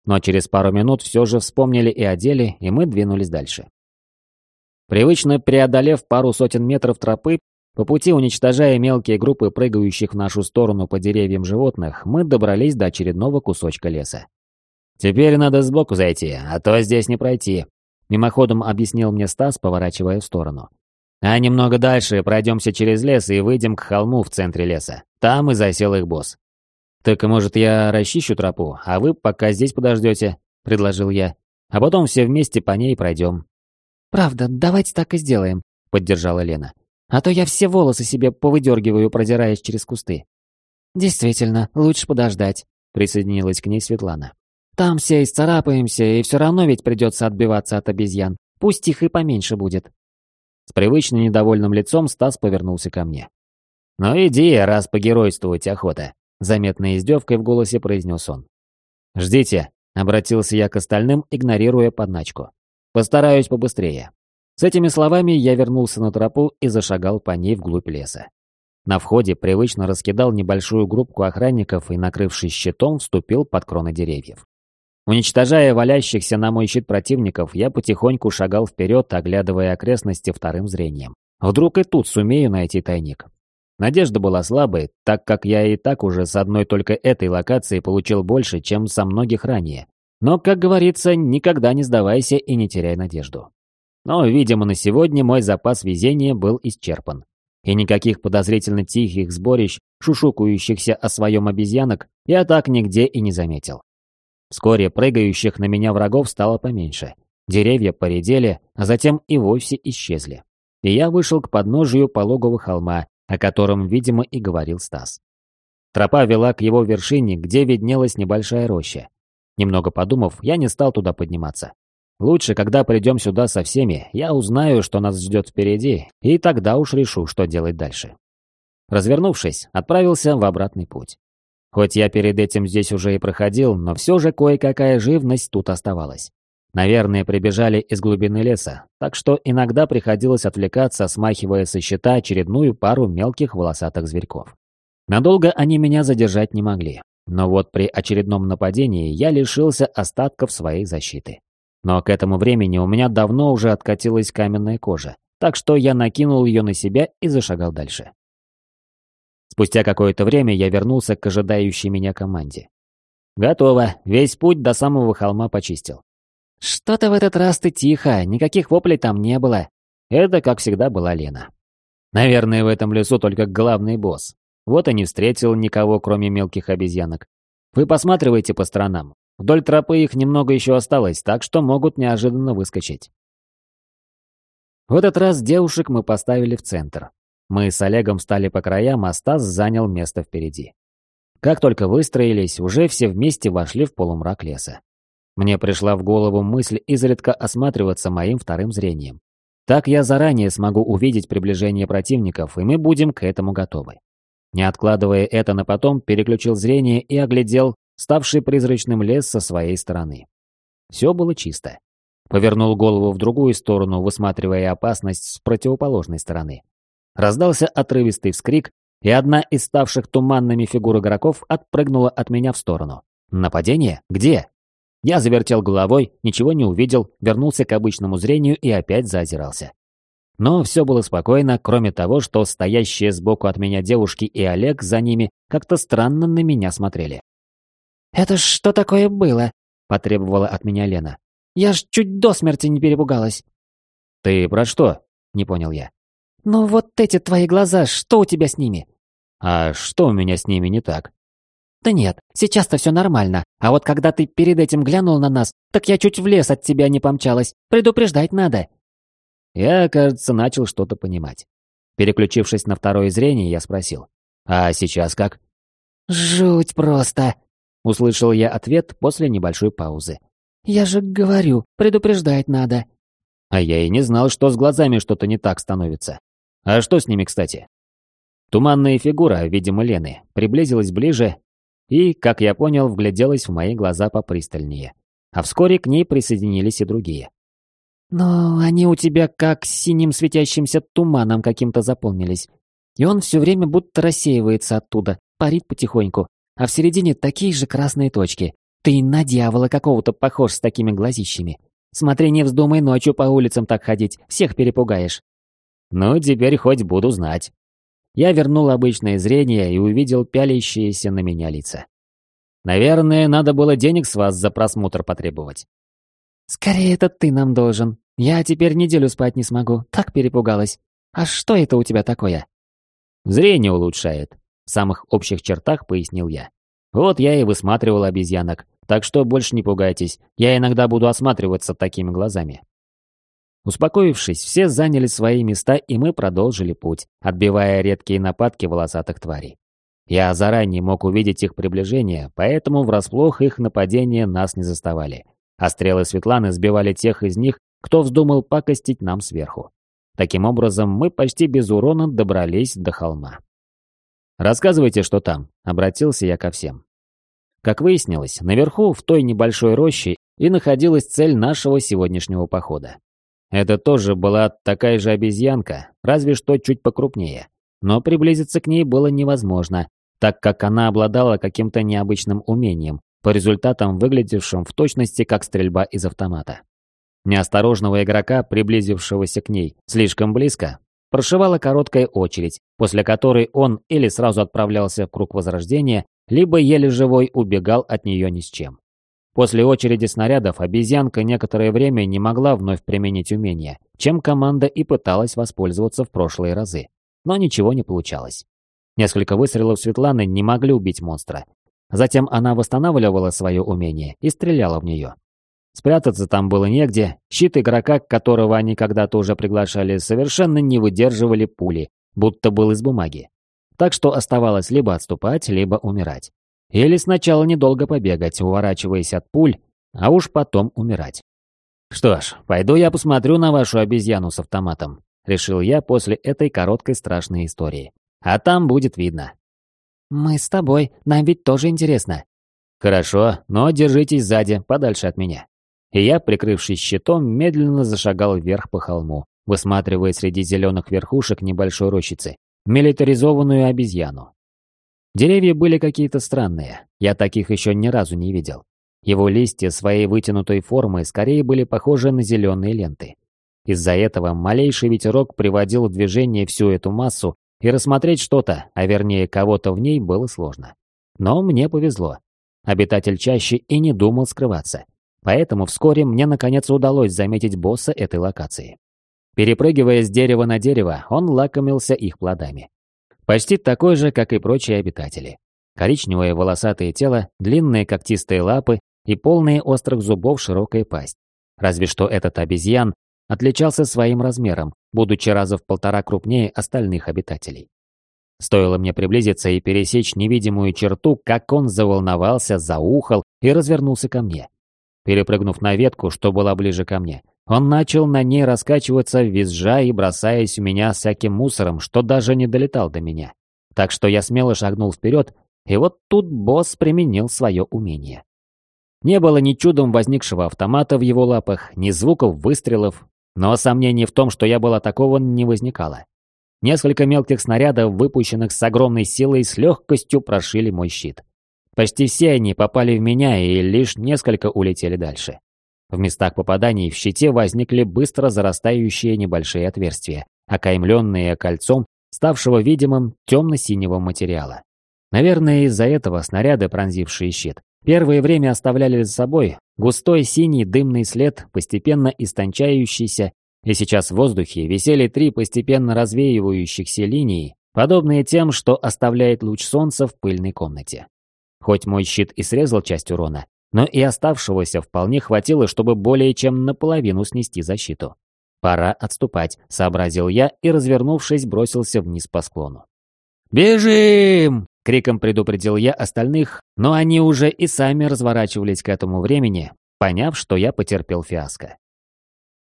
Но через пару минут все же вспомнили и одели, и мы двинулись дальше. Привычно преодолев пару сотен метров тропы, по пути уничтожая мелкие группы прыгающих в нашу сторону по деревьям животных, мы добрались до очередного кусочка леса. «Теперь надо сбоку зайти, а то здесь не пройти», — мимоходом объяснил мне Стас, поворачивая в сторону. «А немного дальше пройдемся через лес и выйдем к холму в центре леса. Там и засел их босс». «Так, может, я расчищу тропу, а вы пока здесь подождете», — предложил я. «А потом все вместе по ней пройдем». «Правда, давайте так и сделаем», — поддержала Лена. А то я все волосы себе повыдергиваю, продираясь через кусты. Действительно, лучше подождать, присоединилась к ней Светлана. Там все исцарапаемся, и все равно ведь придется отбиваться от обезьян. Пусть их и поменьше будет. С привычно недовольным лицом Стас повернулся ко мне. «Ну иди, раз погеройствовать охота», — заметной издевкой в голосе произнес он. «Ждите», — обратился я к остальным, игнорируя подначку. «Постараюсь побыстрее». С этими словами я вернулся на тропу и зашагал по ней вглубь леса. На входе привычно раскидал небольшую группку охранников и, накрывшись щитом, вступил под кроны деревьев. Уничтожая валящихся на мой щит противников, я потихоньку шагал вперед, оглядывая окрестности вторым зрением. Вдруг и тут сумею найти тайник. Надежда была слабой, так как я и так уже с одной только этой локации получил больше, чем со многих ранее. Но, как говорится, никогда не сдавайся и не теряй надежду. Но, видимо, на сегодня мой запас везения был исчерпан. И никаких подозрительно тихих сборищ, шушукающихся о своем обезьянок, я так нигде и не заметил. Вскоре прыгающих на меня врагов стало поменьше. Деревья поредели, а затем и вовсе исчезли. И я вышел к подножию пологого холма, о котором, видимо, и говорил Стас. Тропа вела к его вершине, где виднелась небольшая роща. Немного подумав, я не стал туда подниматься. Лучше, когда придем сюда со всеми, я узнаю, что нас ждет впереди, и тогда уж решу, что делать дальше. Развернувшись, отправился в обратный путь. Хоть я перед этим здесь уже и проходил, но все же кое-какая живность тут оставалась. Наверное, прибежали из глубины леса, так что иногда приходилось отвлекаться, смахивая со щита очередную пару мелких волосатых зверьков. Надолго они меня задержать не могли, но вот при очередном нападении я лишился остатков своей защиты. Но к этому времени у меня давно уже откатилась каменная кожа, так что я накинул ее на себя и зашагал дальше. Спустя какое-то время я вернулся к ожидающей меня команде. «Готово, весь путь до самого холма почистил». «Что-то в этот раз ты тихо, никаких воплей там не было». Это, как всегда, была Лена. Наверное, в этом лесу только главный босс. Вот и не встретил никого, кроме мелких обезьянок. Вы посматривайте по сторонам. Вдоль тропы их немного еще осталось, так что могут неожиданно выскочить. В этот раз девушек мы поставили в центр. Мы с Олегом стали по краям, а Стас занял место впереди. Как только выстроились, уже все вместе вошли в полумрак леса. Мне пришла в голову мысль изредка осматриваться моим вторым зрением. Так я заранее смогу увидеть приближение противников, и мы будем к этому готовы. Не откладывая это на потом, переключил зрение и оглядел ставший призрачным лес со своей стороны. Все было чисто. повернул голову в другую сторону, высматривая опасность с противоположной стороны. Раздался отрывистый вскрик, и одна из ставших туманными фигур игроков отпрыгнула от меня в сторону. Нападение? Где? Я завертел головой, ничего не увидел, вернулся к обычному зрению и опять заозирался. Но все было спокойно, кроме того, что стоящие сбоку от меня девушки и Олег за ними как-то странно на меня смотрели. «Это что такое было?» – потребовала от меня Лена. «Я ж чуть до смерти не перепугалась». «Ты про что?» – не понял я. «Ну вот эти твои глаза, что у тебя с ними?» «А что у меня с ними не так?» «Да нет, сейчас-то все нормально. А вот когда ты перед этим глянул на нас, так я чуть в лес от тебя не помчалась. Предупреждать надо». Я, кажется, начал что-то понимать. Переключившись на второе зрение, я спросил. «А сейчас как?» «Жуть просто!» — услышал я ответ после небольшой паузы. «Я же говорю, предупреждать надо». А я и не знал, что с глазами что-то не так становится. А что с ними, кстати? Туманная фигура, видимо, Лены, приблизилась ближе и, как я понял, вгляделась в мои глаза попристальнее. А вскоре к ней присоединились и другие. «Но они у тебя как синим светящимся туманом каким-то заполнились. И он все время будто рассеивается оттуда, парит потихоньку, а в середине такие же красные точки. Ты на дьявола какого-то похож с такими глазищами. Смотри, не вздумай ночью по улицам так ходить, всех перепугаешь». «Ну, теперь хоть буду знать». Я вернул обычное зрение и увидел пялящиеся на меня лица. Наверное, надо было денег с вас за просмотр потребовать. «Скорее это ты нам должен. Я теперь неделю спать не смогу, так перепугалась. А что это у тебя такое?» «Зрение улучшает», — в самых общих чертах пояснил я. «Вот я и высматривал обезьянок, так что больше не пугайтесь, я иногда буду осматриваться такими глазами». Успокоившись, все заняли свои места, и мы продолжили путь, отбивая редкие нападки волосатых тварей. Я заранее мог увидеть их приближение, поэтому врасплох их нападения нас не заставали а стрелы Светланы сбивали тех из них, кто вздумал пакостить нам сверху. Таким образом, мы почти без урона добрались до холма. «Рассказывайте, что там», — обратился я ко всем. Как выяснилось, наверху, в той небольшой роще, и находилась цель нашего сегодняшнего похода. Это тоже была такая же обезьянка, разве что чуть покрупнее. Но приблизиться к ней было невозможно, так как она обладала каким-то необычным умением, по результатам выглядевшим в точности как стрельба из автомата. Неосторожного игрока, приблизившегося к ней слишком близко, прошивала короткая очередь, после которой он или сразу отправлялся в круг возрождения, либо еле живой убегал от нее ни с чем. После очереди снарядов обезьянка некоторое время не могла вновь применить умение, чем команда и пыталась воспользоваться в прошлые разы. Но ничего не получалось. Несколько выстрелов Светланы не могли убить монстра, Затем она восстанавливала свое умение и стреляла в нее. Спрятаться там было негде, щит игрока, которого они когда-то уже приглашали, совершенно не выдерживали пули, будто был из бумаги. Так что оставалось либо отступать, либо умирать. Или сначала недолго побегать, уворачиваясь от пуль, а уж потом умирать. «Что ж, пойду я посмотрю на вашу обезьяну с автоматом», — решил я после этой короткой страшной истории. «А там будет видно». «Мы с тобой, нам ведь тоже интересно». «Хорошо, но держитесь сзади, подальше от меня». И я, прикрывшись щитом, медленно зашагал вверх по холму, высматривая среди зеленых верхушек небольшой рощицы милитаризованную обезьяну. Деревья были какие-то странные, я таких еще ни разу не видел. Его листья своей вытянутой формы скорее были похожи на зеленые ленты. Из-за этого малейший ветерок приводил в движение всю эту массу и рассмотреть что-то, а вернее кого-то в ней, было сложно. Но мне повезло. Обитатель чаще и не думал скрываться. Поэтому вскоре мне наконец удалось заметить босса этой локации. Перепрыгивая с дерева на дерево, он лакомился их плодами. Почти такой же, как и прочие обитатели. Коричневое волосатое тело, длинные когтистые лапы и полные острых зубов широкая пасть. Разве что этот обезьян отличался своим размером, будучи раза в полтора крупнее остальных обитателей. Стоило мне приблизиться и пересечь невидимую черту, как он заволновался, заухал и развернулся ко мне. Перепрыгнув на ветку, что была ближе ко мне, он начал на ней раскачиваться, визжа и бросаясь в меня всяким мусором, что даже не долетал до меня. Так что я смело шагнул вперед, и вот тут босс применил свое умение. Не было ни чудом возникшего автомата в его лапах, ни звуков выстрелов, но сомнений в том, что я был атакован, не возникало. Несколько мелких снарядов, выпущенных с огромной силой, с легкостью прошили мой щит. Почти все они попали в меня, и лишь несколько улетели дальше. В местах попаданий в щите возникли быстро зарастающие небольшие отверстия, окаймленные кольцом ставшего видимым темно-синего материала. Наверное, из-за этого снаряды, пронзившие щит, первое время оставляли за собой густой синий дымный след, постепенно истончающийся, и сейчас в воздухе висели три постепенно развеивающихся линии, подобные тем, что оставляет луч солнца в пыльной комнате. Хоть мой щит и срезал часть урона, но и оставшегося вполне хватило, чтобы более чем наполовину снести защиту. Пора отступать, сообразил я и, развернувшись, бросился вниз по склону. «Бежим!» — криком предупредил я остальных, но они уже и сами разворачивались к этому времени, поняв, что я потерпел фиаско.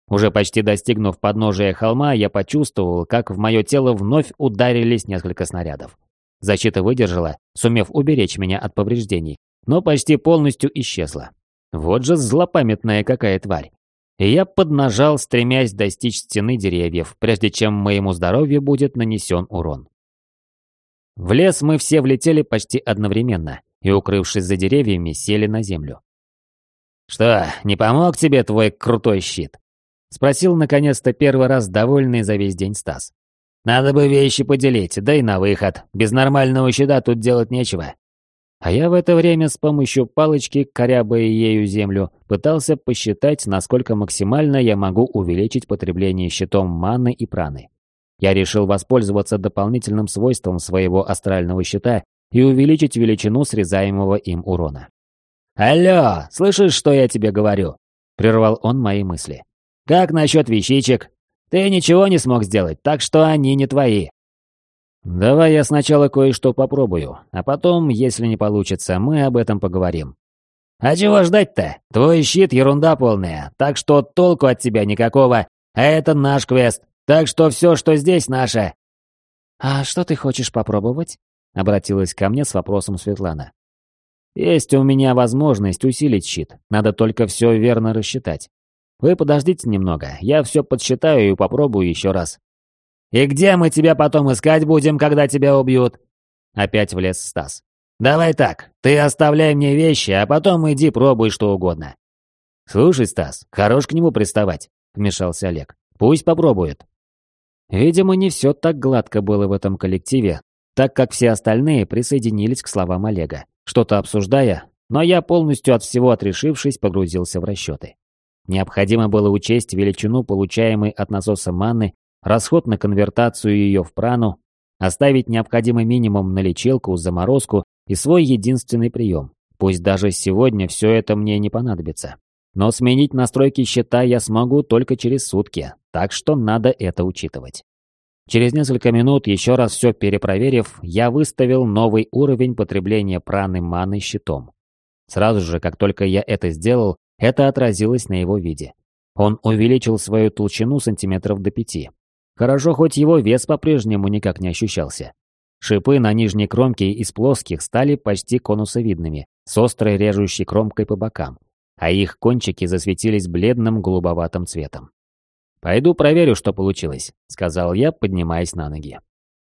Уже почти достигнув подножия холма, я почувствовал, как в мое тело вновь ударились несколько снарядов. Защита выдержала, сумев уберечь меня от повреждений, но почти полностью исчезла. Вот же злопамятная какая тварь и я поднажал, стремясь достичь стены деревьев, прежде чем моему здоровью будет нанесен урон. В лес мы все влетели почти одновременно и, укрывшись за деревьями, сели на землю. «Что, не помог тебе твой крутой щит?» — спросил наконец-то первый раз довольный за весь день Стас. «Надо бы вещи поделить, да и на выход. Без нормального щита тут делать нечего. А я в это время с помощью палочки, корябая ею землю, пытался посчитать, насколько максимально я могу увеличить потребление щитом маны и праны. Я решил воспользоваться дополнительным свойством своего астрального щита и увеличить величину срезаемого им урона. «Алло, слышишь, что я тебе говорю?» — прервал он мои мысли. «Как насчет вещичек? Ты ничего не смог сделать, так что они не твои. «Давай я сначала кое-что попробую, а потом, если не получится, мы об этом поговорим». «А чего ждать-то? Твой щит — ерунда полная, так что толку от тебя никакого, а это наш квест, так что все, что здесь, наше». «А что ты хочешь попробовать?» — обратилась ко мне с вопросом Светлана. «Есть у меня возможность усилить щит, надо только все верно рассчитать. Вы подождите немного, я все подсчитаю и попробую еще раз. «И где мы тебя потом искать будем, когда тебя убьют?» Опять влез Стас. «Давай так, ты оставляй мне вещи, а потом иди пробуй что угодно». «Слушай, Стас, хорош к нему приставать», — вмешался Олег. «Пусть попробует». Видимо, не все так гладко было в этом коллективе, так как все остальные присоединились к словам Олега, что-то обсуждая, но я полностью от всего отрешившись погрузился в расчеты. Необходимо было учесть величину получаемой от насоса маны расход на конвертацию ее в прану, оставить необходимый минимум на лечилку, заморозку и свой единственный прием. Пусть даже сегодня все это мне не понадобится. Но сменить настройки счета я смогу только через сутки, так что надо это учитывать. Через несколько минут, еще раз все перепроверив, я выставил новый уровень потребления праны маны щитом. Сразу же, как только я это сделал, это отразилось на его виде. Он увеличил свою толщину сантиметров до пяти. Хорошо, хоть его вес по-прежнему никак не ощущался. Шипы на нижней кромке из плоских стали почти конусовидными, с острой режущей кромкой по бокам, а их кончики засветились бледным голубоватым цветом. «Пойду проверю, что получилось», — сказал я, поднимаясь на ноги.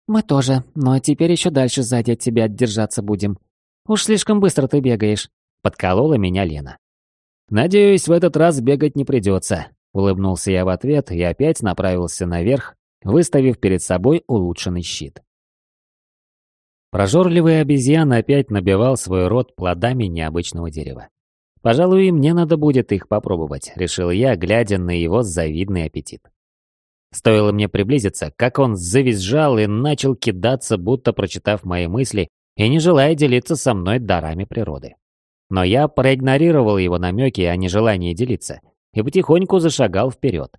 «Мы тоже, но теперь еще дальше сзади от тебя держаться будем. Уж слишком быстро ты бегаешь», — подколола меня Лена. «Надеюсь, в этот раз бегать не придется», Улыбнулся я в ответ и опять направился наверх, выставив перед собой улучшенный щит. Прожорливый обезьян опять набивал свой рот плодами необычного дерева. «Пожалуй, мне надо будет их попробовать», — решил я, глядя на его завидный аппетит. Стоило мне приблизиться, как он завизжал и начал кидаться, будто прочитав мои мысли и не желая делиться со мной дарами природы. Но я проигнорировал его намеки о нежелании делиться и потихоньку зашагал вперед.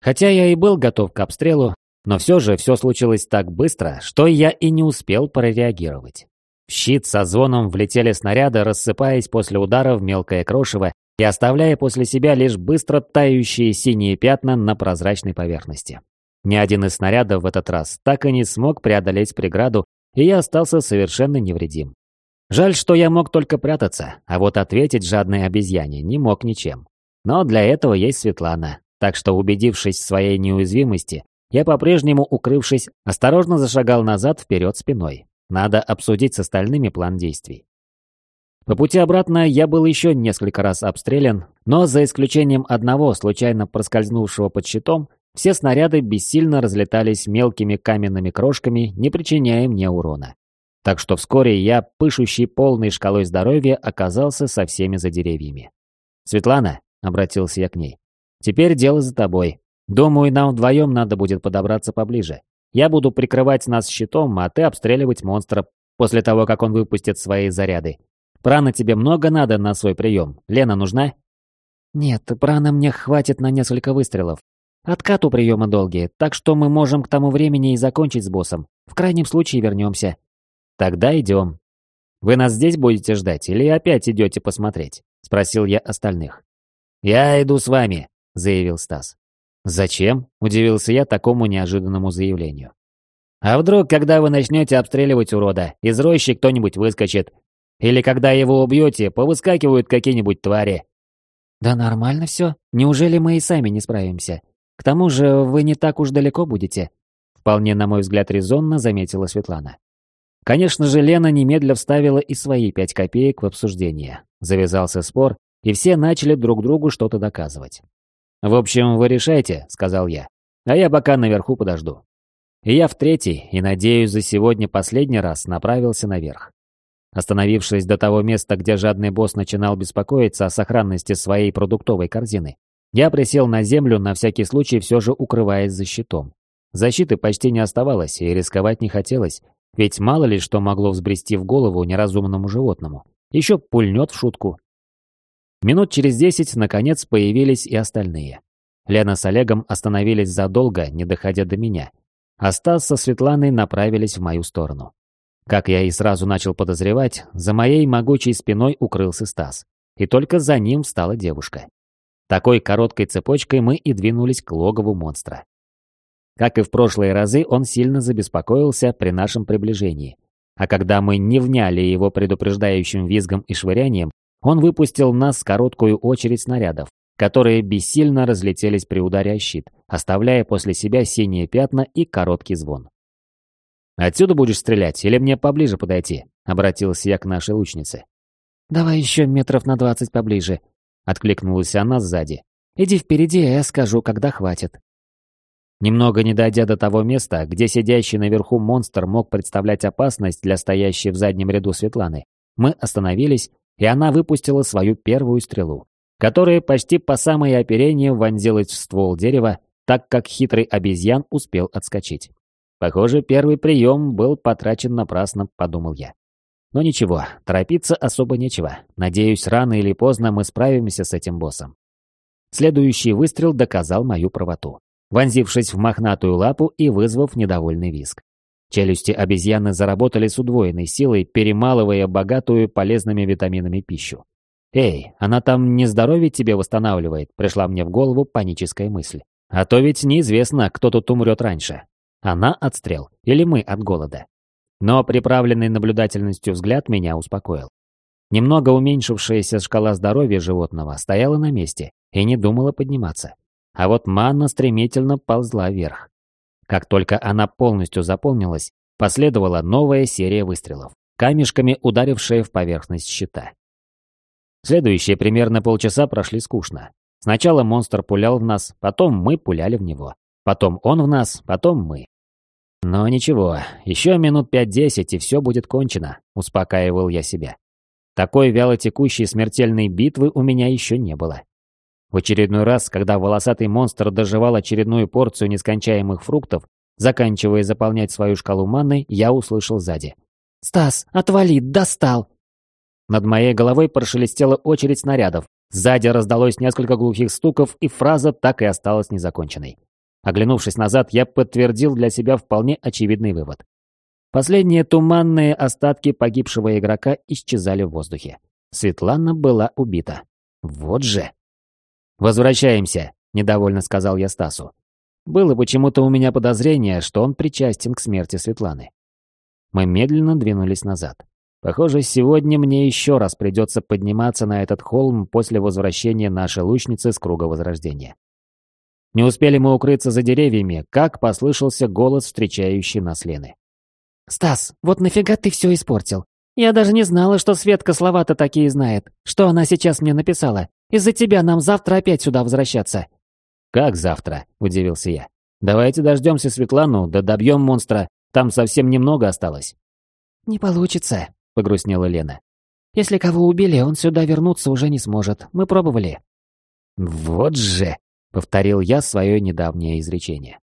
Хотя я и был готов к обстрелу, но все же все случилось так быстро, что я и не успел прореагировать. В щит со звоном влетели снаряды, рассыпаясь после удара в мелкое крошево и оставляя после себя лишь быстро тающие синие пятна на прозрачной поверхности. Ни один из снарядов в этот раз так и не смог преодолеть преграду, и я остался совершенно невредим. Жаль, что я мог только прятаться, а вот ответить жадной обезьяне не мог ничем. Но для этого есть Светлана, так что, убедившись в своей неуязвимости, я по-прежнему, укрывшись, осторожно зашагал назад вперед спиной. Надо обсудить с остальными план действий. По пути обратно я был еще несколько раз обстрелян, но за исключением одного, случайно проскользнувшего под щитом, все снаряды бессильно разлетались мелкими каменными крошками, не причиняя мне урона. Так что вскоре я, пышущий полной шкалой здоровья, оказался со всеми за деревьями. «Светлана», — обратился я к ней, — «теперь дело за тобой. Думаю, нам вдвоем надо будет подобраться поближе. Я буду прикрывать нас щитом, а ты обстреливать монстра после того, как он выпустит свои заряды. Прана тебе много надо на свой прием. Лена нужна?» «Нет, прана мне хватит на несколько выстрелов. Откат у приема долгий, так что мы можем к тому времени и закончить с боссом. В крайнем случае вернемся». «Тогда идем. Вы нас здесь будете ждать или опять идете посмотреть?» — спросил я остальных. «Я иду с вами», — заявил Стас. «Зачем?» — удивился я такому неожиданному заявлению. «А вдруг, когда вы начнете обстреливать урода, из рощи кто-нибудь выскочит? Или когда его убьете, повыскакивают какие-нибудь твари?» «Да нормально все. Неужели мы и сами не справимся? К тому же вы не так уж далеко будете», — вполне, на мой взгляд, резонно заметила Светлана. Конечно же, Лена немедля вставила и свои пять копеек в обсуждение. Завязался спор, и все начали друг другу что-то доказывать. «В общем, вы решайте», — сказал я. «А я пока наверху подожду». И я в третий, и, надеюсь, за сегодня последний раз направился наверх. Остановившись до того места, где жадный босс начинал беспокоиться о сохранности своей продуктовой корзины, я присел на землю, на всякий случай все же укрываясь за щитом. Защиты почти не оставалось, и рисковать не хотелось, ведь мало ли что могло взбрести в голову неразумному животному. Еще пульнет в шутку. Минут через десять, наконец, появились и остальные. Лена с Олегом остановились задолго, не доходя до меня. А Стас со Светланой направились в мою сторону. Как я и сразу начал подозревать, за моей могучей спиной укрылся Стас. И только за ним встала девушка. Такой короткой цепочкой мы и двинулись к логову монстра. Как и в прошлые разы, он сильно забеспокоился при нашем приближении. А когда мы не вняли его предупреждающим визгом и швырянием, он выпустил в нас короткую очередь снарядов, которые бессильно разлетелись при ударе о щит, оставляя после себя синие пятна и короткий звон. «Отсюда будешь стрелять или мне поближе подойти?» — обратился я к нашей лучнице. «Давай еще метров на двадцать поближе», Откликнулась она сзади. «Иди впереди, а я скажу, когда хватит». Немного не дойдя до того места, где сидящий наверху монстр мог представлять опасность для стоящей в заднем ряду Светланы, мы остановились, и она выпустила свою первую стрелу, которая почти по самое оперение вонзилась в ствол дерева, так как хитрый обезьян успел отскочить. Похоже, первый прием был потрачен напрасно, подумал я. Но ничего, торопиться особо нечего. Надеюсь, рано или поздно мы справимся с этим боссом. Следующий выстрел доказал мою правоту, вонзившись в мохнатую лапу и вызвав недовольный визг. Челюсти обезьяны заработали с удвоенной силой, перемалывая богатую полезными витаминами пищу. «Эй, она там не здоровье тебе восстанавливает», пришла мне в голову паническая мысль. «А то ведь неизвестно, кто тут умрет раньше. Она отстрел или мы от голода?» Но приправленный наблюдательностью взгляд меня успокоил. Немного уменьшившаяся шкала здоровья животного стояла на месте и не думала подниматься. А вот манна стремительно ползла вверх. Как только она полностью заполнилась, последовала новая серия выстрелов, камешками ударившая в поверхность щита. Следующие примерно полчаса прошли скучно. Сначала монстр пулял в нас, потом мы пуляли в него. Потом он в нас, потом мы. Но ничего, еще минут пять-десять и все будет кончено, успокаивал я себя. Такой вялотекущей смертельной битвы у меня еще не было. В очередной раз, когда волосатый монстр доживал очередную порцию нескончаемых фруктов, заканчивая заполнять свою шкалу маны, я услышал сзади. «Стас, отвали, достал!» Над моей головой прошелестела очередь снарядов. Сзади раздалось несколько глухих стуков, и фраза так и осталась незаконченной. Оглянувшись назад, я подтвердил для себя вполне очевидный вывод. Последние туманные остатки погибшего игрока исчезали в воздухе. Светлана была убита. Вот же. «Возвращаемся», — недовольно сказал я Стасу. Было почему-то у меня подозрение, что он причастен к смерти Светланы. Мы медленно двинулись назад. Похоже, сегодня мне еще раз придется подниматься на этот холм после возвращения нашей лучницы с круга Возрождения. Не успели мы укрыться за деревьями, как послышался голос, встречающий нас Лены. «Стас, вот нафига ты все испортил? Я даже не знала, что Светка слова-то такие знает. Что она сейчас мне написала? Из-за тебя нам завтра опять сюда возвращаться». «Как завтра?» – удивился я. «Давайте дождемся Светлану, да добьем монстра. Там совсем немного осталось». «Не получится», – погрустнела Лена. «Если кого убили, он сюда вернуться уже не сможет. Мы пробовали». «Вот же!» — повторил я свое недавнее изречение.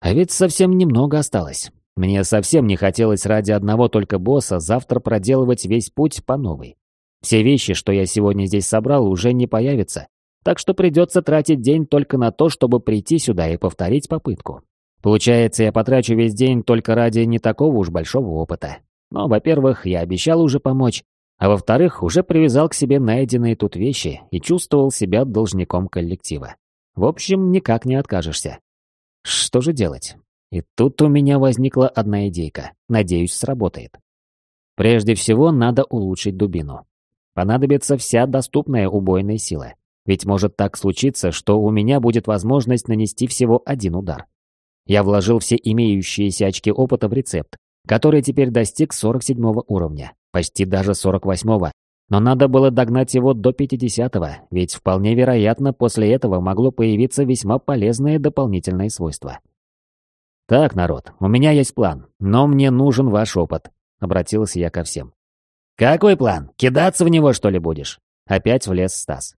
«А ведь совсем немного осталось. Мне совсем не хотелось ради одного только босса завтра проделывать весь путь по новой. Все вещи, что я сегодня здесь собрал, уже не появятся, так что придется тратить день только на то, чтобы прийти сюда и повторить попытку. Получается, я потрачу весь день только ради не такого уж большого опыта. Но, во-первых, я обещал уже помочь, а во-вторых, уже привязал к себе найденные тут вещи и чувствовал себя должником коллектива. В общем, никак не откажешься. Что же делать? И тут у меня возникла одна идейка. Надеюсь, сработает. Прежде всего, надо улучшить дубину. Понадобится вся доступная убойная сила. Ведь может так случиться, что у меня будет возможность нанести всего один удар. Я вложил все имеющиеся очки опыта в рецепт, который теперь достиг 47 уровня, почти даже 48-го, но надо было догнать его до 50-го, ведь вполне вероятно после этого могло появиться весьма полезное дополнительное свойство. «Так, народ, у меня есть план, но мне нужен ваш опыт», — обратился я ко всем. «Какой план? Кидаться в него, что ли, будешь?» Опять влез Стас.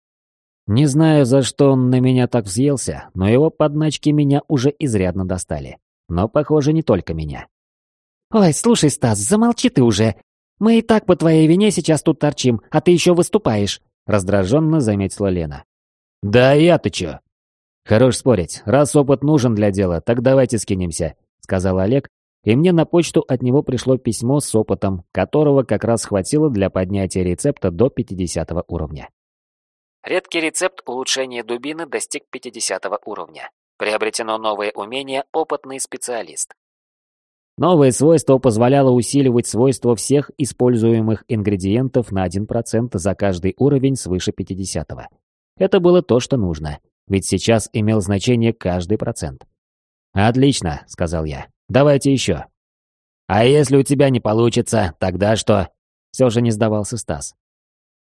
Не знаю, за что он на меня так взъелся, но его подначки меня уже изрядно достали. Но, похоже, не только меня. «Ой, слушай, Стас, замолчи ты уже. Мы и так по твоей вине сейчас тут торчим, а ты еще выступаешь», — раздраженно заметила Лена. «Да я-то чё?» «Хорош спорить. Раз опыт нужен для дела, так давайте скинемся», — сказал Олег, и мне на почту от него пришло письмо с опытом, которого как раз хватило для поднятия рецепта до 50 уровня. Редкий рецепт улучшения дубины достиг 50 уровня. Приобретено новое умение «Опытный специалист». Новое свойство позволяло усиливать свойства всех используемых ингредиентов на 1% за каждый уровень свыше 50 -го. Это было то, что нужно. Ведь сейчас имел значение каждый процент. «Отлично», — сказал я. «Давайте еще». «А если у тебя не получится, тогда что?» Все же не сдавался Стас.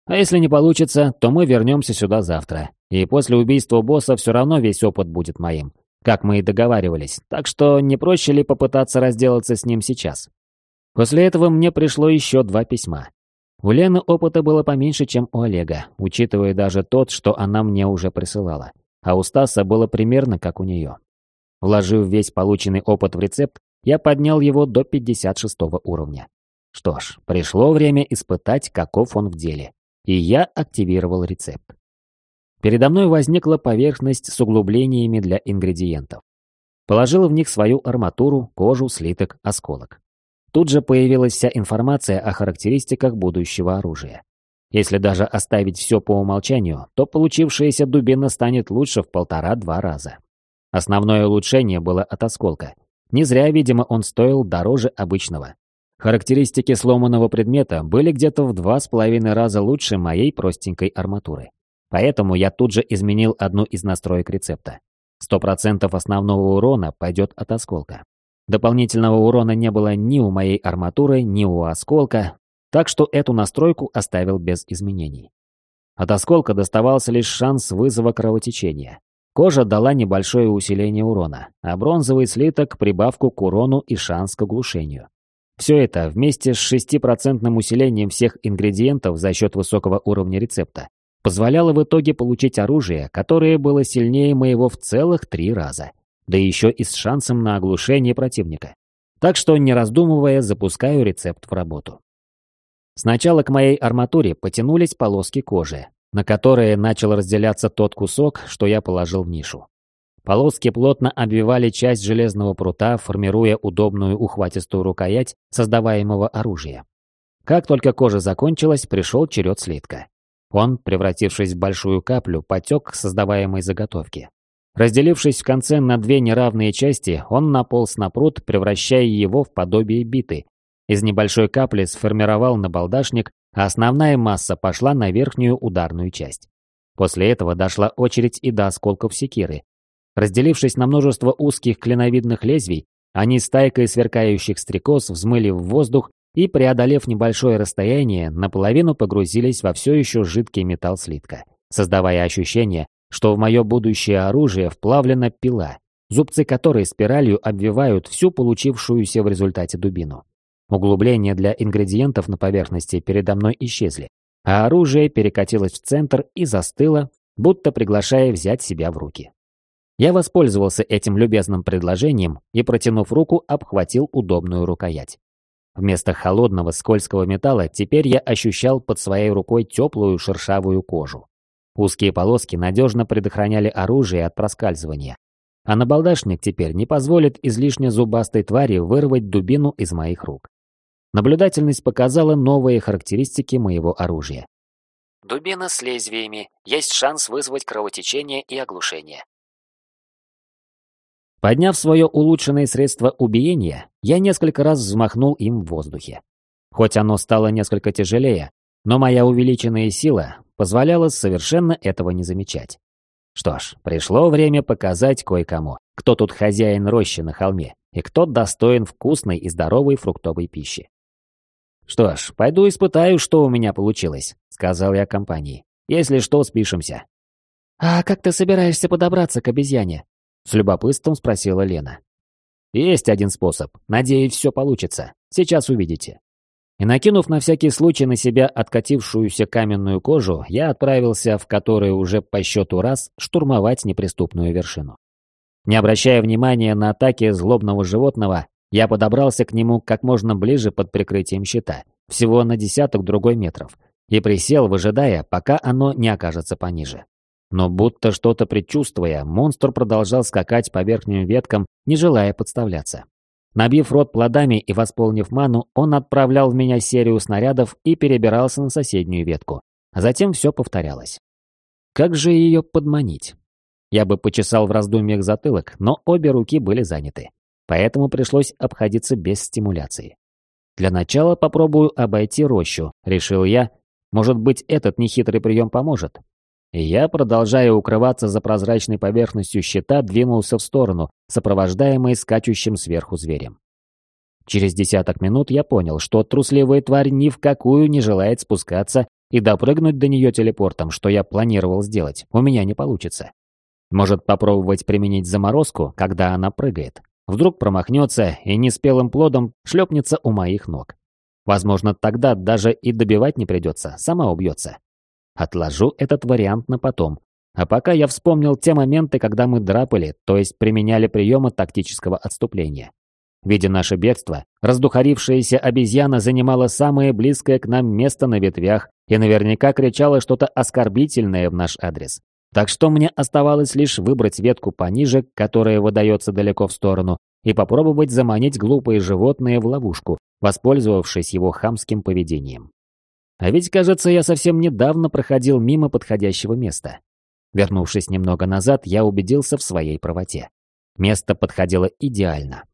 «А если не получится, то мы вернемся сюда завтра. И после убийства босса все равно весь опыт будет моим, как мы и договаривались. Так что не проще ли попытаться разделаться с ним сейчас?» После этого мне пришло еще два письма. У Лены опыта было поменьше, чем у Олега, учитывая даже тот, что она мне уже присылала а у Стаса было примерно как у нее. Вложив весь полученный опыт в рецепт, я поднял его до 56 уровня. Что ж, пришло время испытать, каков он в деле. И я активировал рецепт. Передо мной возникла поверхность с углублениями для ингредиентов. Положил в них свою арматуру, кожу, слиток, осколок. Тут же появилась вся информация о характеристиках будущего оружия. Если даже оставить все по умолчанию, то получившаяся дубина станет лучше в полтора-два раза. Основное улучшение было от осколка. Не зря, видимо, он стоил дороже обычного. Характеристики сломанного предмета были где-то в два с половиной раза лучше моей простенькой арматуры. Поэтому я тут же изменил одну из настроек рецепта. 100% основного урона пойдет от осколка. Дополнительного урона не было ни у моей арматуры, ни у осколка, так что эту настройку оставил без изменений. От осколка доставался лишь шанс вызова кровотечения. Кожа дала небольшое усиление урона, а бронзовый слиток – прибавку к урону и шанс к оглушению. Все это вместе с 6% усилением всех ингредиентов за счет высокого уровня рецепта позволяло в итоге получить оружие, которое было сильнее моего в целых три раза, да еще и с шансом на оглушение противника. Так что, не раздумывая, запускаю рецепт в работу. Сначала к моей арматуре потянулись полоски кожи, на которые начал разделяться тот кусок, что я положил в нишу. Полоски плотно обвивали часть железного прута, формируя удобную ухватистую рукоять создаваемого оружия. Как только кожа закончилась, пришел черед слитка. Он, превратившись в большую каплю, потек к создаваемой заготовке. Разделившись в конце на две неравные части, он наполз на пруд, превращая его в подобие биты, Из небольшой капли сформировал набалдашник, а основная масса пошла на верхнюю ударную часть. После этого дошла очередь и до осколков секиры. Разделившись на множество узких клиновидных лезвий, они стайкой сверкающих стрекоз взмыли в воздух и, преодолев небольшое расстояние, наполовину погрузились во все еще жидкий металл слитка, создавая ощущение, что в мое будущее оружие вплавлена пила, зубцы которой спиралью обвивают всю получившуюся в результате дубину. Углубления для ингредиентов на поверхности передо мной исчезли, а оружие перекатилось в центр и застыло, будто приглашая взять себя в руки. Я воспользовался этим любезным предложением и, протянув руку, обхватил удобную рукоять. Вместо холодного скользкого металла теперь я ощущал под своей рукой теплую шершавую кожу. Узкие полоски надежно предохраняли оружие от проскальзывания. А набалдашник теперь не позволит излишне зубастой твари вырвать дубину из моих рук. Наблюдательность показала новые характеристики моего оружия. Дубина с лезвиями. Есть шанс вызвать кровотечение и оглушение. Подняв свое улучшенное средство убиения, я несколько раз взмахнул им в воздухе. Хоть оно стало несколько тяжелее, но моя увеличенная сила позволяла совершенно этого не замечать. Что ж, пришло время показать кое-кому, кто тут хозяин рощи на холме и кто достоин вкусной и здоровой фруктовой пищи. «Что ж, пойду испытаю, что у меня получилось», — сказал я компании. «Если что, спишемся». «А как ты собираешься подобраться к обезьяне?» С любопытством спросила Лена. Есть один способ. Надеюсь, все получится. Сейчас увидите. И накинув на всякий случай на себя откатившуюся каменную кожу, я отправился в который уже по счету раз штурмовать неприступную вершину. Не обращая внимания на атаки злобного животного, я подобрался к нему как можно ближе под прикрытием щита, всего на десяток другой метров, и присел, выжидая, пока оно не окажется пониже. Но будто что-то предчувствуя, монстр продолжал скакать по верхним веткам, не желая подставляться. Набив рот плодами и восполнив ману, он отправлял в меня серию снарядов и перебирался на соседнюю ветку. А затем все повторялось. Как же ее подманить? Я бы почесал в раздумьях затылок, но обе руки были заняты. Поэтому пришлось обходиться без стимуляции. Для начала попробую обойти рощу, решил я. Может быть, этот нехитрый прием поможет. И я, продолжая укрываться за прозрачной поверхностью щита, двинулся в сторону, сопровождаемый скачущим сверху зверем. Через десяток минут я понял, что трусливая тварь ни в какую не желает спускаться, и допрыгнуть до нее телепортом, что я планировал сделать, у меня не получится. Может попробовать применить заморозку, когда она прыгает. Вдруг промахнется и неспелым плодом шлепнется у моих ног. Возможно, тогда даже и добивать не придется, сама убьется. Отложу этот вариант на потом. А пока я вспомнил те моменты, когда мы драпали, то есть применяли приемы тактического отступления. Видя наше бегство, раздухарившаяся обезьяна занимала самое близкое к нам место на ветвях и наверняка кричала что-то оскорбительное в наш адрес. Так что мне оставалось лишь выбрать ветку пониже, которая выдается далеко в сторону, и попробовать заманить глупые животные в ловушку, воспользовавшись его хамским поведением. А ведь, кажется, я совсем недавно проходил мимо подходящего места. Вернувшись немного назад, я убедился в своей правоте. Место подходило идеально.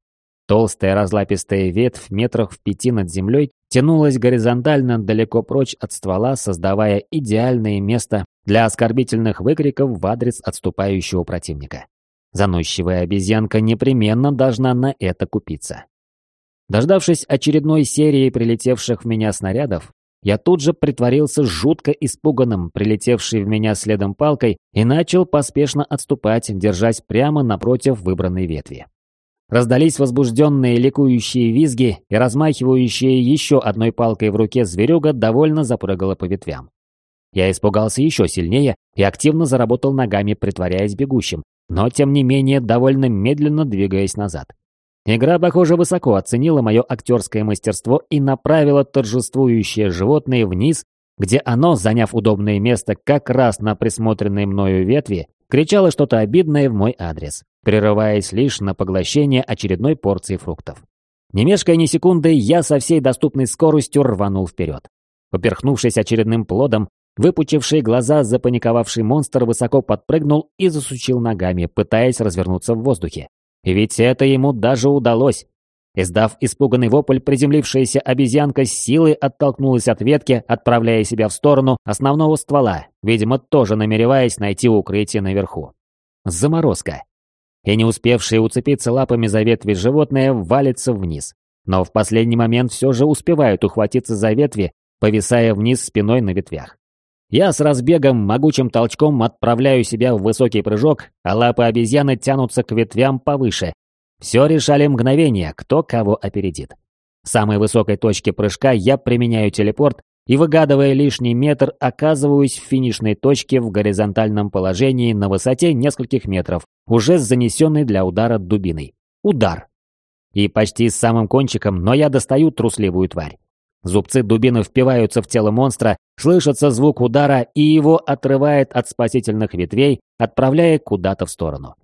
Толстая разлапистая ветвь метрах в пяти над землей тянулась горизонтально далеко прочь от ствола, создавая идеальное место для оскорбительных выкриков в адрес отступающего противника. Заносчивая обезьянка непременно должна на это купиться. Дождавшись очередной серии прилетевших в меня снарядов, я тут же притворился жутко испуганным, прилетевшей в меня следом палкой, и начал поспешно отступать, держась прямо напротив выбранной ветви. Раздались возбужденные ликующие визги, и размахивающая еще одной палкой в руке зверюга довольно запрыгала по ветвям. Я испугался еще сильнее и активно заработал ногами, притворяясь бегущим, но тем не менее довольно медленно двигаясь назад. Игра, похоже, высоко оценила мое актерское мастерство и направила торжествующее животное вниз, где оно, заняв удобное место как раз на присмотренной мною ветви, кричало что-то обидное в мой адрес, прерываясь лишь на поглощение очередной порции фруктов. Не мешкая ни секунды, я со всей доступной скоростью рванул вперед. Поперхнувшись очередным плодом, выпучивший глаза запаниковавший монстр высоко подпрыгнул и засучил ногами, пытаясь развернуться в воздухе. И ведь это ему даже удалось. Издав испуганный вопль, приземлившаяся обезьянка с силой оттолкнулась от ветки, отправляя себя в сторону основного ствола, видимо, тоже намереваясь найти укрытие наверху. Заморозка. И не успевшее уцепиться лапами за ветви животное валится вниз. Но в последний момент все же успевают ухватиться за ветви, повисая вниз спиной на ветвях. Я с разбегом, могучим толчком отправляю себя в высокий прыжок, а лапы обезьяны тянутся к ветвям повыше. Все решали мгновение, кто кого опередит. В самой высокой точке прыжка я применяю телепорт и, выгадывая лишний метр, оказываюсь в финишной точке в горизонтальном положении на высоте нескольких метров, уже с занесенной для удара дубиной. Удар. И почти с самым кончиком, но я достаю трусливую тварь. Зубцы дубины впиваются в тело монстра, слышится звук удара и его отрывает от спасительных ветвей, отправляя куда-то в сторону.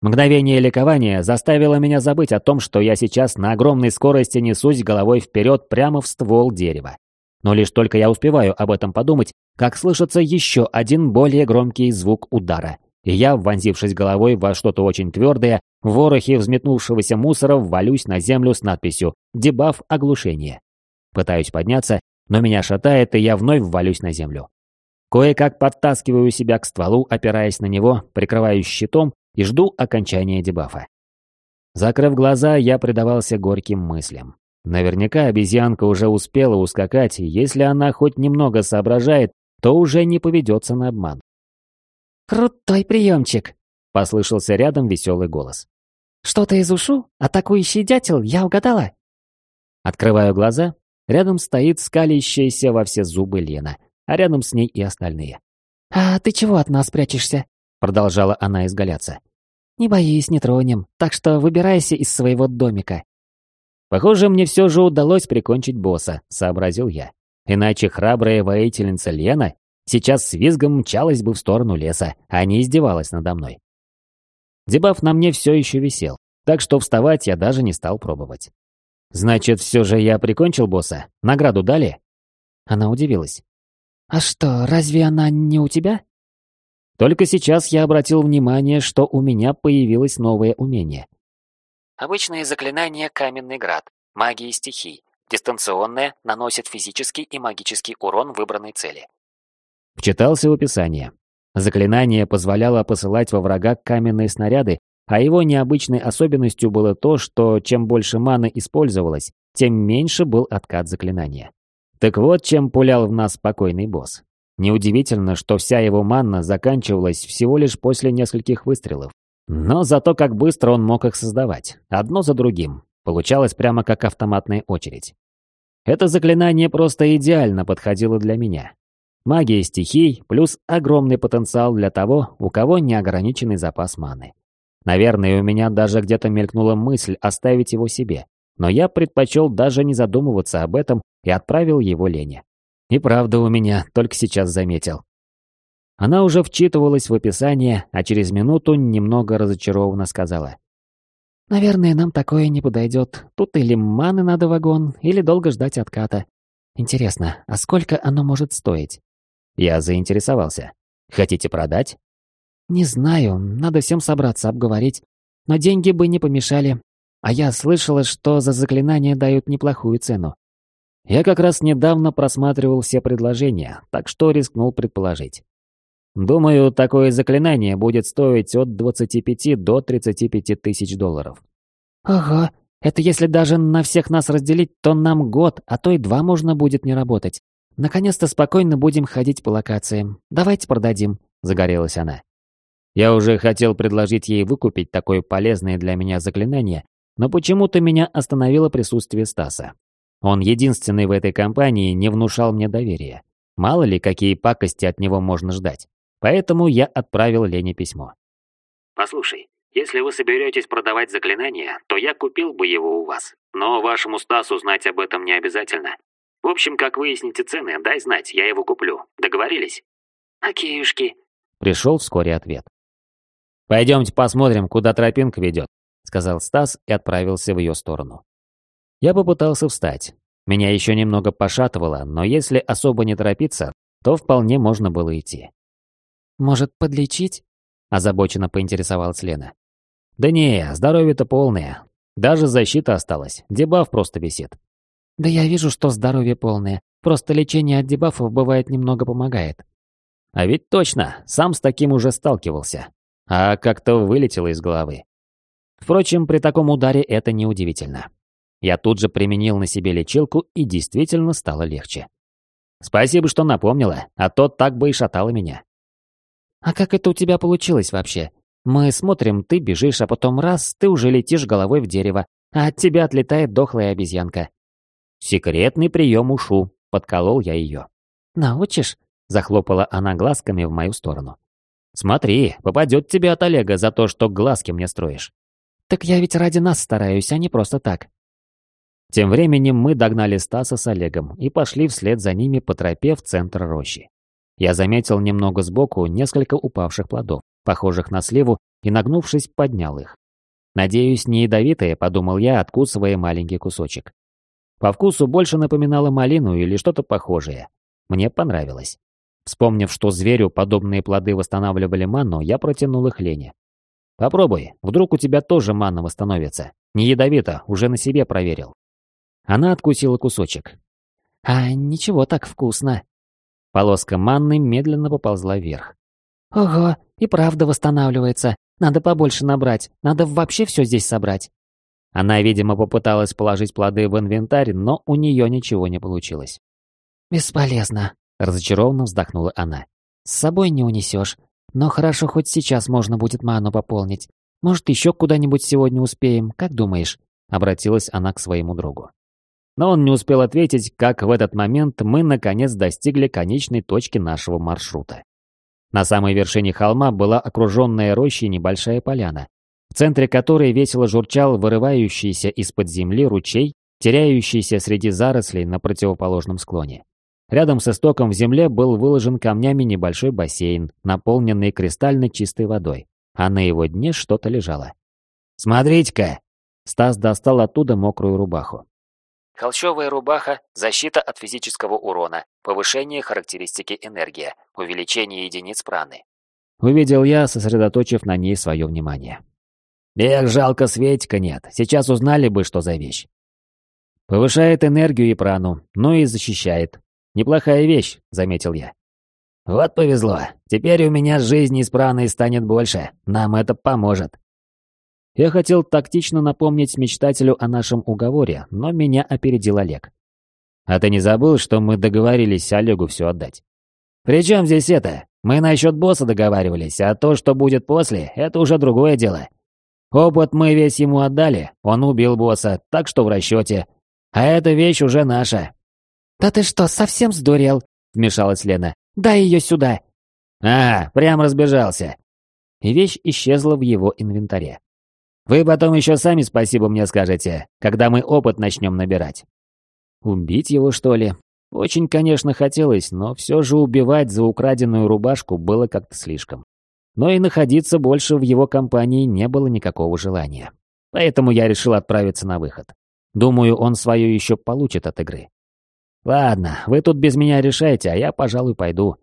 Мгновение ликования заставило меня забыть о том, что я сейчас на огромной скорости несусь головой вперед прямо в ствол дерева. Но лишь только я успеваю об этом подумать, как слышится еще один более громкий звук удара. И я, вонзившись головой во что-то очень твердое, в ворохе взметнувшегося мусора ввалюсь на землю с надписью «Дебаф оглушение». Пытаюсь подняться, но меня шатает, и я вновь ввалюсь на землю. Кое-как подтаскиваю себя к стволу, опираясь на него, прикрываюсь щитом и жду окончания дебафа. Закрыв глаза, я предавался горьким мыслям. Наверняка обезьянка уже успела ускакать, и если она хоть немного соображает, то уже не поведется на обман. «Крутой приемчик!» — послышался рядом веселый голос. «Что-то из ушу? Атакующий дятел, я угадала?» Открываю глаза Рядом стоит скалящаяся во все зубы Лена, а рядом с ней и остальные. «А ты чего от нас прячешься?» Продолжала она изгаляться. «Не боись, не тронем, так что выбирайся из своего домика». «Похоже, мне все же удалось прикончить босса», — сообразил я. Иначе храбрая воительница Лена сейчас с визгом мчалась бы в сторону леса, а не издевалась надо мной. Дебаф на мне все еще висел, так что вставать я даже не стал пробовать. «Значит, все же я прикончил босса? Награду дали?» Она удивилась. «А что, разве она не у тебя?» Только сейчас я обратил внимание, что у меня появилось новое умение. Обычное заклинание «Каменный град», магии стихий. Дистанционное, наносит физический и магический урон выбранной цели. Вчитался в описание. Заклинание позволяло посылать во врага каменные снаряды а его необычной особенностью было то, что чем больше маны использовалось, тем меньше был откат заклинания. Так вот, чем пулял в нас спокойный босс. Неудивительно, что вся его манна заканчивалась всего лишь после нескольких выстрелов. Но зато как быстро он мог их создавать, одно за другим. Получалось прямо как автоматная очередь. Это заклинание просто идеально подходило для меня. Магия стихий плюс огромный потенциал для того, у кого неограниченный запас маны. Наверное, у меня даже где-то мелькнула мысль оставить его себе, но я предпочел даже не задумываться об этом и отправил его Лене. И правда у меня, только сейчас заметил. Она уже вчитывалась в описание, а через минуту немного разочарованно сказала. «Наверное, нам такое не подойдет. Тут или маны надо вагон, или долго ждать отката. Интересно, а сколько оно может стоить?» Я заинтересовался. «Хотите продать?» «Не знаю, надо всем собраться, обговорить. Но деньги бы не помешали. А я слышала, что за заклинание дают неплохую цену. Я как раз недавно просматривал все предложения, так что рискнул предположить. Думаю, такое заклинание будет стоить от 25 до 35 тысяч долларов. Ага, это если даже на всех нас разделить, то нам год, а то и два можно будет не работать. Наконец-то спокойно будем ходить по локациям. Давайте продадим, загорелась она. Я уже хотел предложить ей выкупить такое полезное для меня заклинание, но почему-то меня остановило присутствие Стаса. Он единственный в этой компании не внушал мне доверия. Мало ли, какие пакости от него можно ждать. Поэтому я отправил Лене письмо. «Послушай, если вы соберетесь продавать заклинание, то я купил бы его у вас. Но вашему Стасу знать об этом не обязательно. В общем, как выясните цены, дай знать, я его куплю. Договорились?» «Окейушки», — пришел вскоре ответ. «Пойдемте посмотрим, куда тропинка ведет», — сказал Стас и отправился в ее сторону. Я попытался встать. Меня еще немного пошатывало, но если особо не торопиться, то вполне можно было идти. «Может, подлечить?» — озабоченно поинтересовалась Лена. «Да не, здоровье-то полное. Даже защита осталась, дебаф просто висит. Да я вижу, что здоровье полное. Просто лечение от дебафов бывает немного помогает. А ведь точно, сам с таким уже сталкивался. А как-то вылетело из головы. Впрочем, при таком ударе это неудивительно. Я тут же применил на себе лечилку и действительно стало легче. Спасибо, что напомнила, а то так бы и шатало меня. А как это у тебя получилось вообще? Мы смотрим, ты бежишь, а потом раз, ты уже летишь головой в дерево, а от тебя отлетает дохлая обезьянка. Секретный прием ушу, подколол я ее. Научишь? Захлопала она глазками в мою сторону. Смотри, попадет тебе от Олега за то, что глазки мне строишь. Так я ведь ради нас стараюсь, а не просто так. Тем временем мы догнали Стаса с Олегом и пошли вслед за ними по тропе в центр рощи. Я заметил немного сбоку несколько упавших плодов, похожих на сливу, и, нагнувшись, поднял их. Надеюсь, не ядовитые, подумал я, откусывая маленький кусочек. По вкусу больше напоминало малину или что-то похожее. Мне понравилось. Вспомнив, что зверю подобные плоды восстанавливали ману, я протянул их Лене. «Попробуй, вдруг у тебя тоже манна восстановится. Не ядовито, уже на себе проверил». Она откусила кусочек. «А ничего так вкусно». Полоска манны медленно поползла вверх. «Ого, и правда восстанавливается. Надо побольше набрать. Надо вообще все здесь собрать». Она, видимо, попыталась положить плоды в инвентарь, но у нее ничего не получилось. «Бесполезно», — разочарованно вздохнула она. «С собой не унесешь. Но хорошо, хоть сейчас можно будет ману пополнить. Может, еще куда-нибудь сегодня успеем, как думаешь?» Обратилась она к своему другу. Но он не успел ответить, как в этот момент мы наконец достигли конечной точки нашего маршрута. На самой вершине холма была окруженная рощей небольшая поляна, в центре которой весело журчал вырывающийся из-под земли ручей, теряющийся среди зарослей на противоположном склоне. Рядом с истоком в земле был выложен камнями небольшой бассейн, наполненный кристально чистой водой, а на его дне что-то лежало. «Смотрите-ка!» Стас достал оттуда мокрую рубаху. Холщовая рубаха – защита от физического урона, повышение характеристики энергия, увеличение единиц праны. Увидел я, сосредоточив на ней свое внимание. Эх, жалко, Светика нет. Сейчас узнали бы, что за вещь. Повышает энергию и прану, но и защищает. Неплохая вещь, заметил я. Вот повезло. Теперь у меня жизни с праной станет больше. Нам это поможет. Я хотел тактично напомнить мечтателю о нашем уговоре, но меня опередил Олег. «А ты не забыл, что мы договорились Олегу все отдать?» «При чем здесь это? Мы насчет босса договаривались, а то, что будет после, это уже другое дело. Опыт мы весь ему отдали, он убил босса, так что в расчете. А эта вещь уже наша». «Да ты что, совсем сдурел?» — вмешалась Лена. «Дай ее сюда». «А, прям разбежался». И вещь исчезла в его инвентаре. Вы потом еще сами спасибо мне скажете, когда мы опыт начнем набирать. Убить его, что ли? Очень, конечно, хотелось, но все же убивать за украденную рубашку было как-то слишком. Но и находиться больше в его компании не было никакого желания. Поэтому я решил отправиться на выход. Думаю, он свое еще получит от игры. Ладно, вы тут без меня решайте, а я, пожалуй, пойду.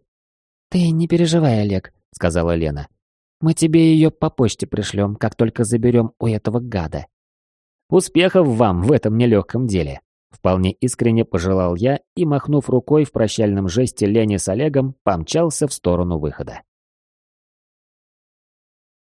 «Ты не переживай, Олег», — сказала Лена. Мы тебе ее по почте пришлем, как только заберем у этого гада. Успехов вам в этом нелегком деле. Вполне искренне пожелал я и, махнув рукой в прощальном жесте Лене с Олегом, помчался в сторону выхода.